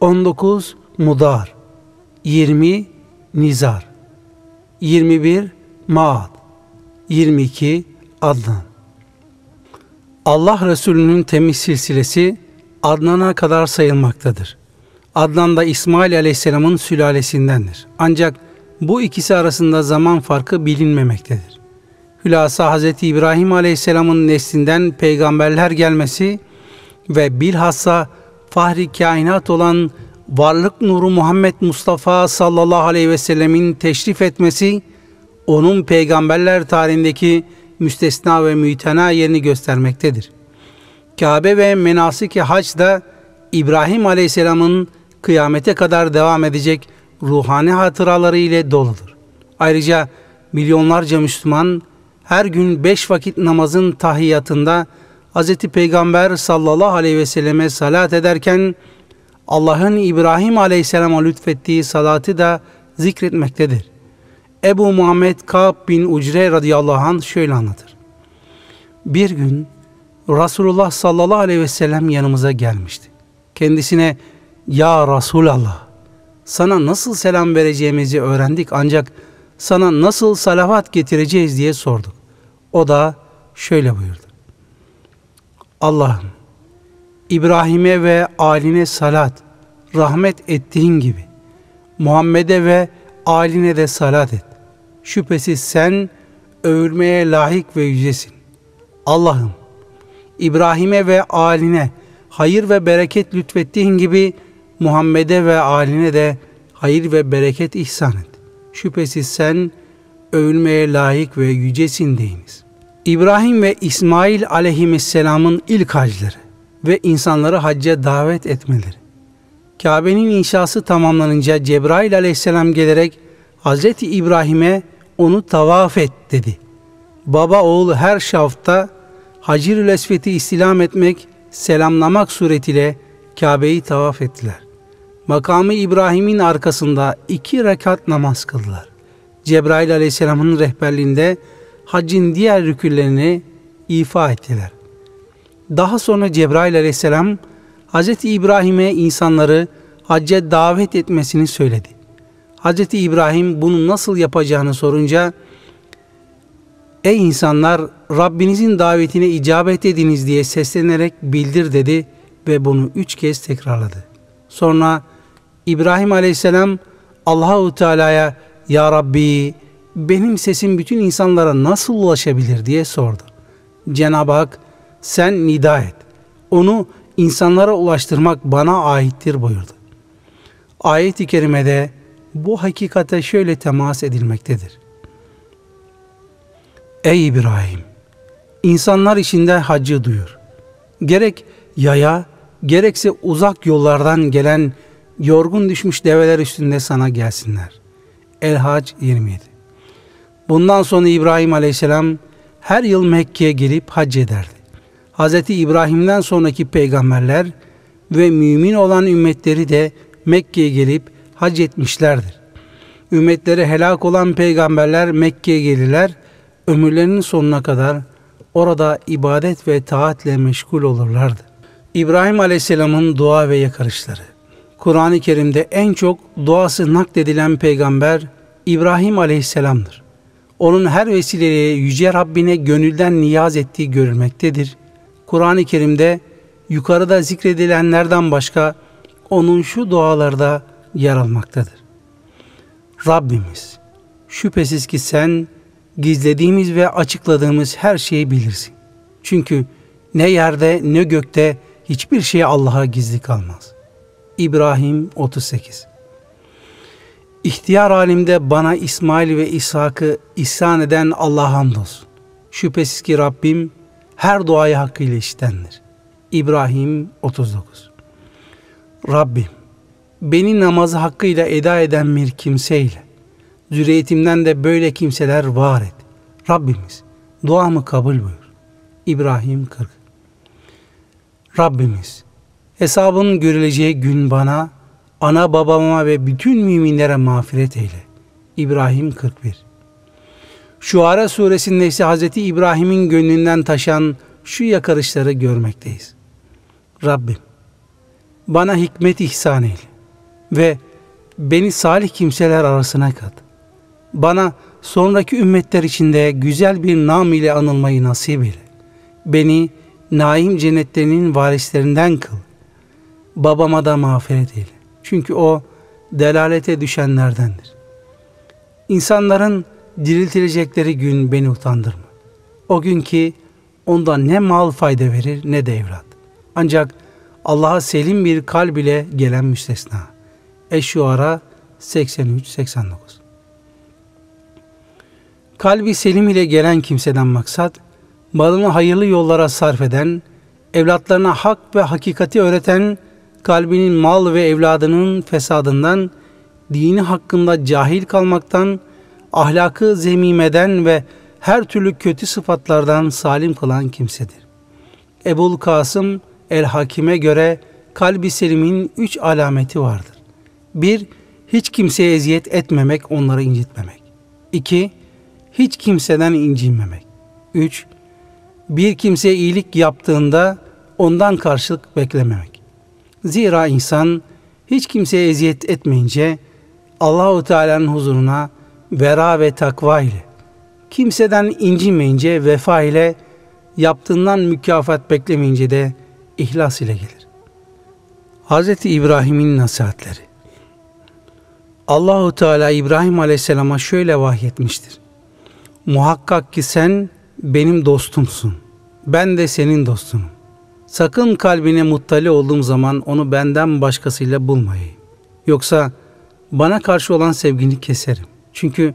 19. Mudar 20. Nizar 21. Maad 22. Adnan Allah Resulü'nün temiz silsilesi Adnan'a kadar sayılmaktadır. Adnan da İsmail Aleyhisselam'ın sülalesindendir. Ancak Bu ikisi arasında zaman farkı bilinmemektedir. Hülasa Hz. İbrahim Aleyhisselam'ın neslinden peygamberler gelmesi ve bilhassa fahri kainat olan varlık nuru Muhammed Mustafa sallallahu aleyhi ve sellemin teşrif etmesi, onun peygamberler tarihindeki müstesna ve mütena yerini göstermektedir. Kabe ve menasik-i hac da İbrahim aleyhisselamın kıyamete kadar devam edecek ruhani hatıraları ile doludur. Ayrıca milyonlarca Müslüman her gün beş vakit namazın tahiyyatında Hz. Peygamber sallallahu aleyhi ve selleme salat ederken Allah'ın İbrahim aleyhisselama lütfettiği salatı da zikretmektedir. Ebu Muhammed Ka'b bin Ucre radıyallahu anh şöyle anlatır. Bir gün Resulullah sallallahu aleyhi ve sellem yanımıza gelmişti. Kendisine ya Resulallah sana nasıl selam vereceğimizi öğrendik ancak sana nasıl salavat getireceğiz diye sorduk. O da şöyle buyurdu. Allah'ım İbrahim'e ve aline salat, rahmet ettiğin gibi Muhammed'e ve aline de salat et. Şüphesiz sen övülmeye layık ve yücesin. Allah'ım İbrahim'e ve aline hayır ve bereket lütfettiğin gibi Muhammed'e ve aline de hayır ve bereket ihsan et. Şüphesiz sen övülmeye layık ve yücesin deyiniz. İbrahim ve İsmail aleyhisselamın ilk hacları ve insanları hacca davet etmeleri. Kabe'nin inşası tamamlanınca Cebrail aleyhisselam gelerek Hazreti İbrahim'e onu tavaf et dedi. Baba oğul her şafta Hacir-ül Esvet'i istilam etmek, selamlamak suretiyle Kabe'yi tavaf ettiler. Makamı İbrahim'in arkasında iki rekat namaz kıldılar. Cebrail aleyhisselamın rehberliğinde haccın diğer rüküllerini ifa ettiler. Daha sonra Cebrail aleyhisselam Hz. İbrahim'e insanları hacca davet etmesini söyledi. Hz. İbrahim bunu nasıl yapacağını sorunca Ey insanlar Rabbinizin davetine icabet ediniz diye seslenerek bildir dedi ve bunu üç kez tekrarladı. Sonra İbrahim aleyhisselam Allahu Teala'ya Ya Rabbi benim sesim bütün insanlara nasıl ulaşabilir diye sordu. Cenab-ı Hak sen nida et. Onu insanlara ulaştırmak bana aittir buyurdu. Ayet-i kerimede bu hakikate şöyle temas edilmektedir. Ey İbrahim! İnsanlar içinde hacı duyur. Gerek yaya, gerekse uzak yollardan gelen yorgun düşmüş develer üstünde sana gelsinler. El-Hac 27 Bundan sonra İbrahim aleyhisselam her yıl Mekke'ye gelip hac ederdi. Hz. İbrahim'den sonraki peygamberler ve mümin olan ümmetleri de Mekke'ye gelip hac etmişlerdir. Ümmetleri helak olan peygamberler Mekke'ye gelirler, ömürlerinin sonuna kadar orada ibadet ve taatle meşgul olurlardı. İbrahim Aleyhisselam'ın dua ve yakarışları Kur'an-ı Kerim'de en çok duası nakledilen peygamber İbrahim Aleyhisselam'dır. Onun her vesileyle Yüce Rabbine gönülden niyaz ettiği görülmektedir. Kur'an-ı Kerim'de yukarıda zikredilenlerden başka onun şu dualarda yer almaktadır. Rabbimiz şüphesiz ki sen gizlediğimiz ve açıkladığımız her şeyi bilirsin. Çünkü ne yerde ne gökte hiçbir şey Allah'a gizli kalmaz. İbrahim 38 İhtiyar halimde bana İsmail ve İshak'ı ihsan eden Allah'a hamdolsun. Şüphesiz ki Rabbim her duayı hakkıyla işitendir. İbrahim 39 Rabbim beni namazı hakkıyla eda eden bir kimseyle zürriyetimden de böyle kimseler var et. Rabbimiz duamı kabul buyur. İbrahim 40 Rabbimiz hesabın görüleceği gün bana, ana babama ve bütün müminlere mağfiret eyle. İbrahim 41 Şuara suresinde ise Hz. İbrahim'in gönlünden taşan şu yakarışları görmekteyiz. Rabbim bana hikmet ihsan eyle ve beni salih kimseler arasına kat. Bana sonraki ümmetler içinde güzel bir nam ile anılmayı nasip eyle. Beni naim cennetlerinin varislerinden kıl. Babama da mağfiret eyle. Çünkü o delalete düşenlerdendir. İnsanların diriltilecekleri gün beni utandırma. O gün ki ondan ne mal fayda verir ne de evlat. Ancak Allah'a selim bir kalb ile gelen müstesna. Eş-Şuara 83-89 Kalbi selim ile gelen kimseden maksat, malını hayırlı yollara sarf eden, evlatlarına hak ve hakikati öğreten, kalbinin mal ve evladının fesadından, dini hakkında cahil kalmaktan, ahlakı zemimeden ve her türlü kötü sıfatlardan salim kılan kimsedir. Ebul Kasım el-Hakim'e göre kalbi selimin üç alameti vardır. Bir, hiç kimseye eziyet etmemek, onları incitmemek. İki, hiç kimseden incinmemek. Üç, bir kimseye iyilik yaptığında ondan karşılık beklememek. Zira insan hiç kimseye eziyet etmeyince Allahu Teala'nın huzuruna vera ve takva ile, kimseden incinmeyince vefa ile, yaptığından mükafat beklemeyince de ihlas ile gelir. Hz. İbrahim'in nasihatleri Allahu Teala İbrahim Aleyhisselam'a şöyle vahyetmiştir. Muhakkak ki sen benim dostumsun. Ben de senin dostunum. Sakın kalbine muttali olduğum zaman onu benden başkasıyla bulmayayım. Yoksa bana karşı olan sevgini keserim. Çünkü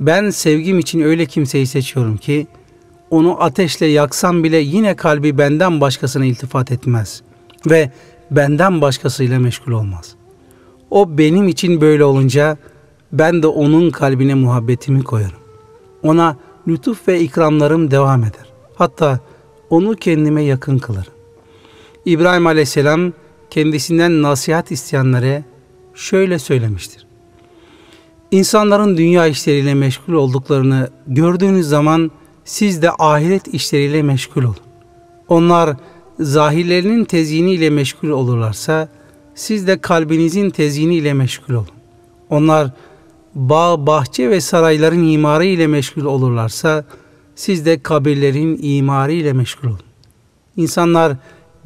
ben sevgim için öyle kimseyi seçiyorum ki onu ateşle yaksam bile yine kalbi benden başkasına iltifat etmez ve benden başkasıyla meşgul olmaz. O benim için böyle olunca ben de onun kalbine muhabbetimi koyarım. Ona lütuf ve ikramlarım devam eder. Hatta onu kendime yakın kılarım. İbrahim Aleyhisselam kendisinden nasihat isteyenlere şöyle söylemiştir. İnsanların dünya işleriyle meşgul olduklarını gördüğünüz zaman siz de ahiret işleriyle meşgul olun. Onlar zahirlerinin tezyiniyle meşgul olurlarsa siz de kalbinizin tezyiniyle meşgul olun. Onlar bağ, bahçe ve sarayların imarı ile meşgul olurlarsa siz de kabirlerin imarı ile meşgul olun. İnsanlar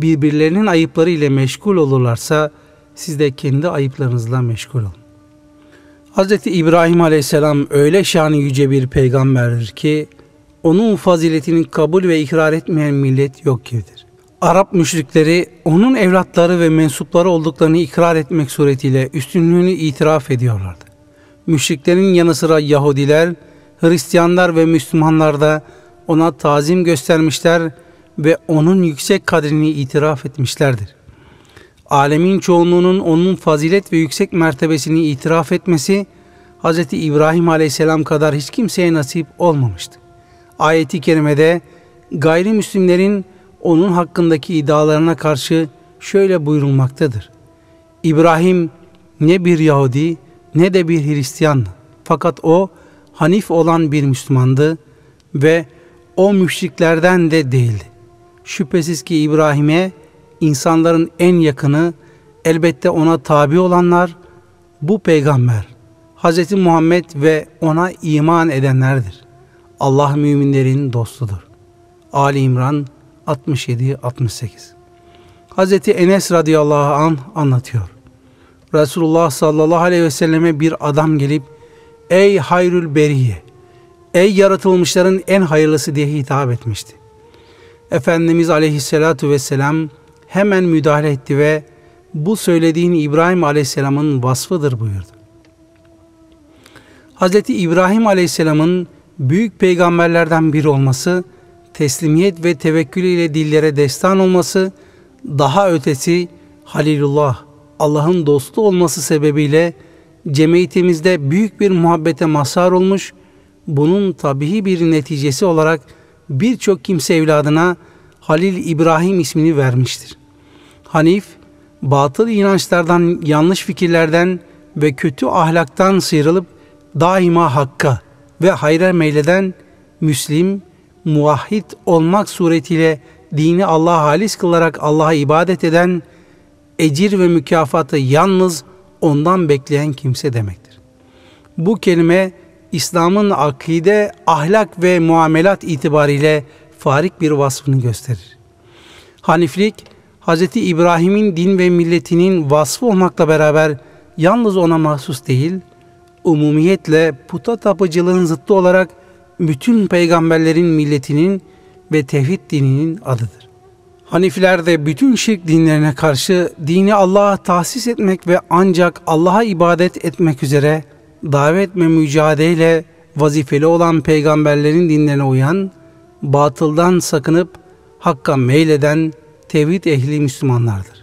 birbirlerinin ayıpları ile meşgul olurlarsa siz de kendi ayıplarınızla meşgul olun. Hz. İbrahim Aleyhisselam öyle şanı yüce bir peygamberdir ki onun faziletini kabul ve ikrar etmeyen millet yok gibidir. Arap müşrikleri onun evlatları ve mensupları olduklarını ikrar etmek suretiyle üstünlüğünü itiraf ediyorlardı. Müşriklerin yanı sıra Yahudiler, Hristiyanlar ve Müslümanlar da ona tazim göstermişler ve onun yüksek kadrini itiraf etmişlerdir. Alemin çoğunluğunun onun fazilet ve yüksek mertebesini itiraf etmesi Hz. İbrahim aleyhisselam kadar hiç kimseye nasip olmamıştı. Ayeti kerimede gayrimüslimlerin onun hakkındaki iddialarına karşı şöyle buyurulmaktadır. İbrahim ne bir Yahudi ne de bir Hristiyandı. Fakat o Hanif olan bir Müslümandı ve o müşriklerden de değildi. Şüphesiz ki İbrahim'e insanların en yakını elbette ona tabi olanlar bu peygamber Hz. Muhammed ve ona iman edenlerdir. Allah müminlerin dostudur. Ali İmran 67-68 Hz. Enes radıyallahu an anlatıyor. Resulullah sallallahu aleyhi ve selleme bir adam gelip ey hayrül beriye ey yaratılmışların en hayırlısı diye hitap etmişti. Efendimiz aleyhissalatu vesselam hemen müdahale etti ve bu söylediğin İbrahim aleyhisselamın vasfıdır buyurdu. Hz. İbrahim aleyhisselamın büyük peygamberlerden biri olması, teslimiyet ve tevekkül ile dillere destan olması, daha ötesi Halilullah, Allah'ın dostu olması sebebiyle cemiyetimizde büyük bir muhabbete mazhar olmuş, bunun tabii bir neticesi olarak birçok kimse evladına Halil İbrahim ismini vermiştir. Hanif, batıl inançlardan, yanlış fikirlerden ve kötü ahlaktan sıyrılıp daima hakka ve hayra meyleden Müslim, muvahhid olmak suretiyle dini Allah'a halis kılarak Allah'a ibadet eden, ecir ve mükafatı yalnız ondan bekleyen kimse demektir. Bu kelime İslam'ın akide, ahlak ve muamelat itibariyle farik bir vasfını gösterir. Haniflik, Hz. İbrahim'in din ve milletinin vasfı olmakla beraber yalnız ona mahsus değil, umumiyetle puta tapıcılığın zıttı olarak bütün peygamberlerin milletinin ve tevhid dininin adıdır. Hanifiler de bütün şirk dinlerine karşı dini Allah'a tahsis etmek ve ancak Allah'a ibadet etmek üzere davet ve mücadele vazifeli olan peygamberlerin dinlerine uyan, batıldan sakınıp hakka meyleden tevhid ehli Müslümanlardır.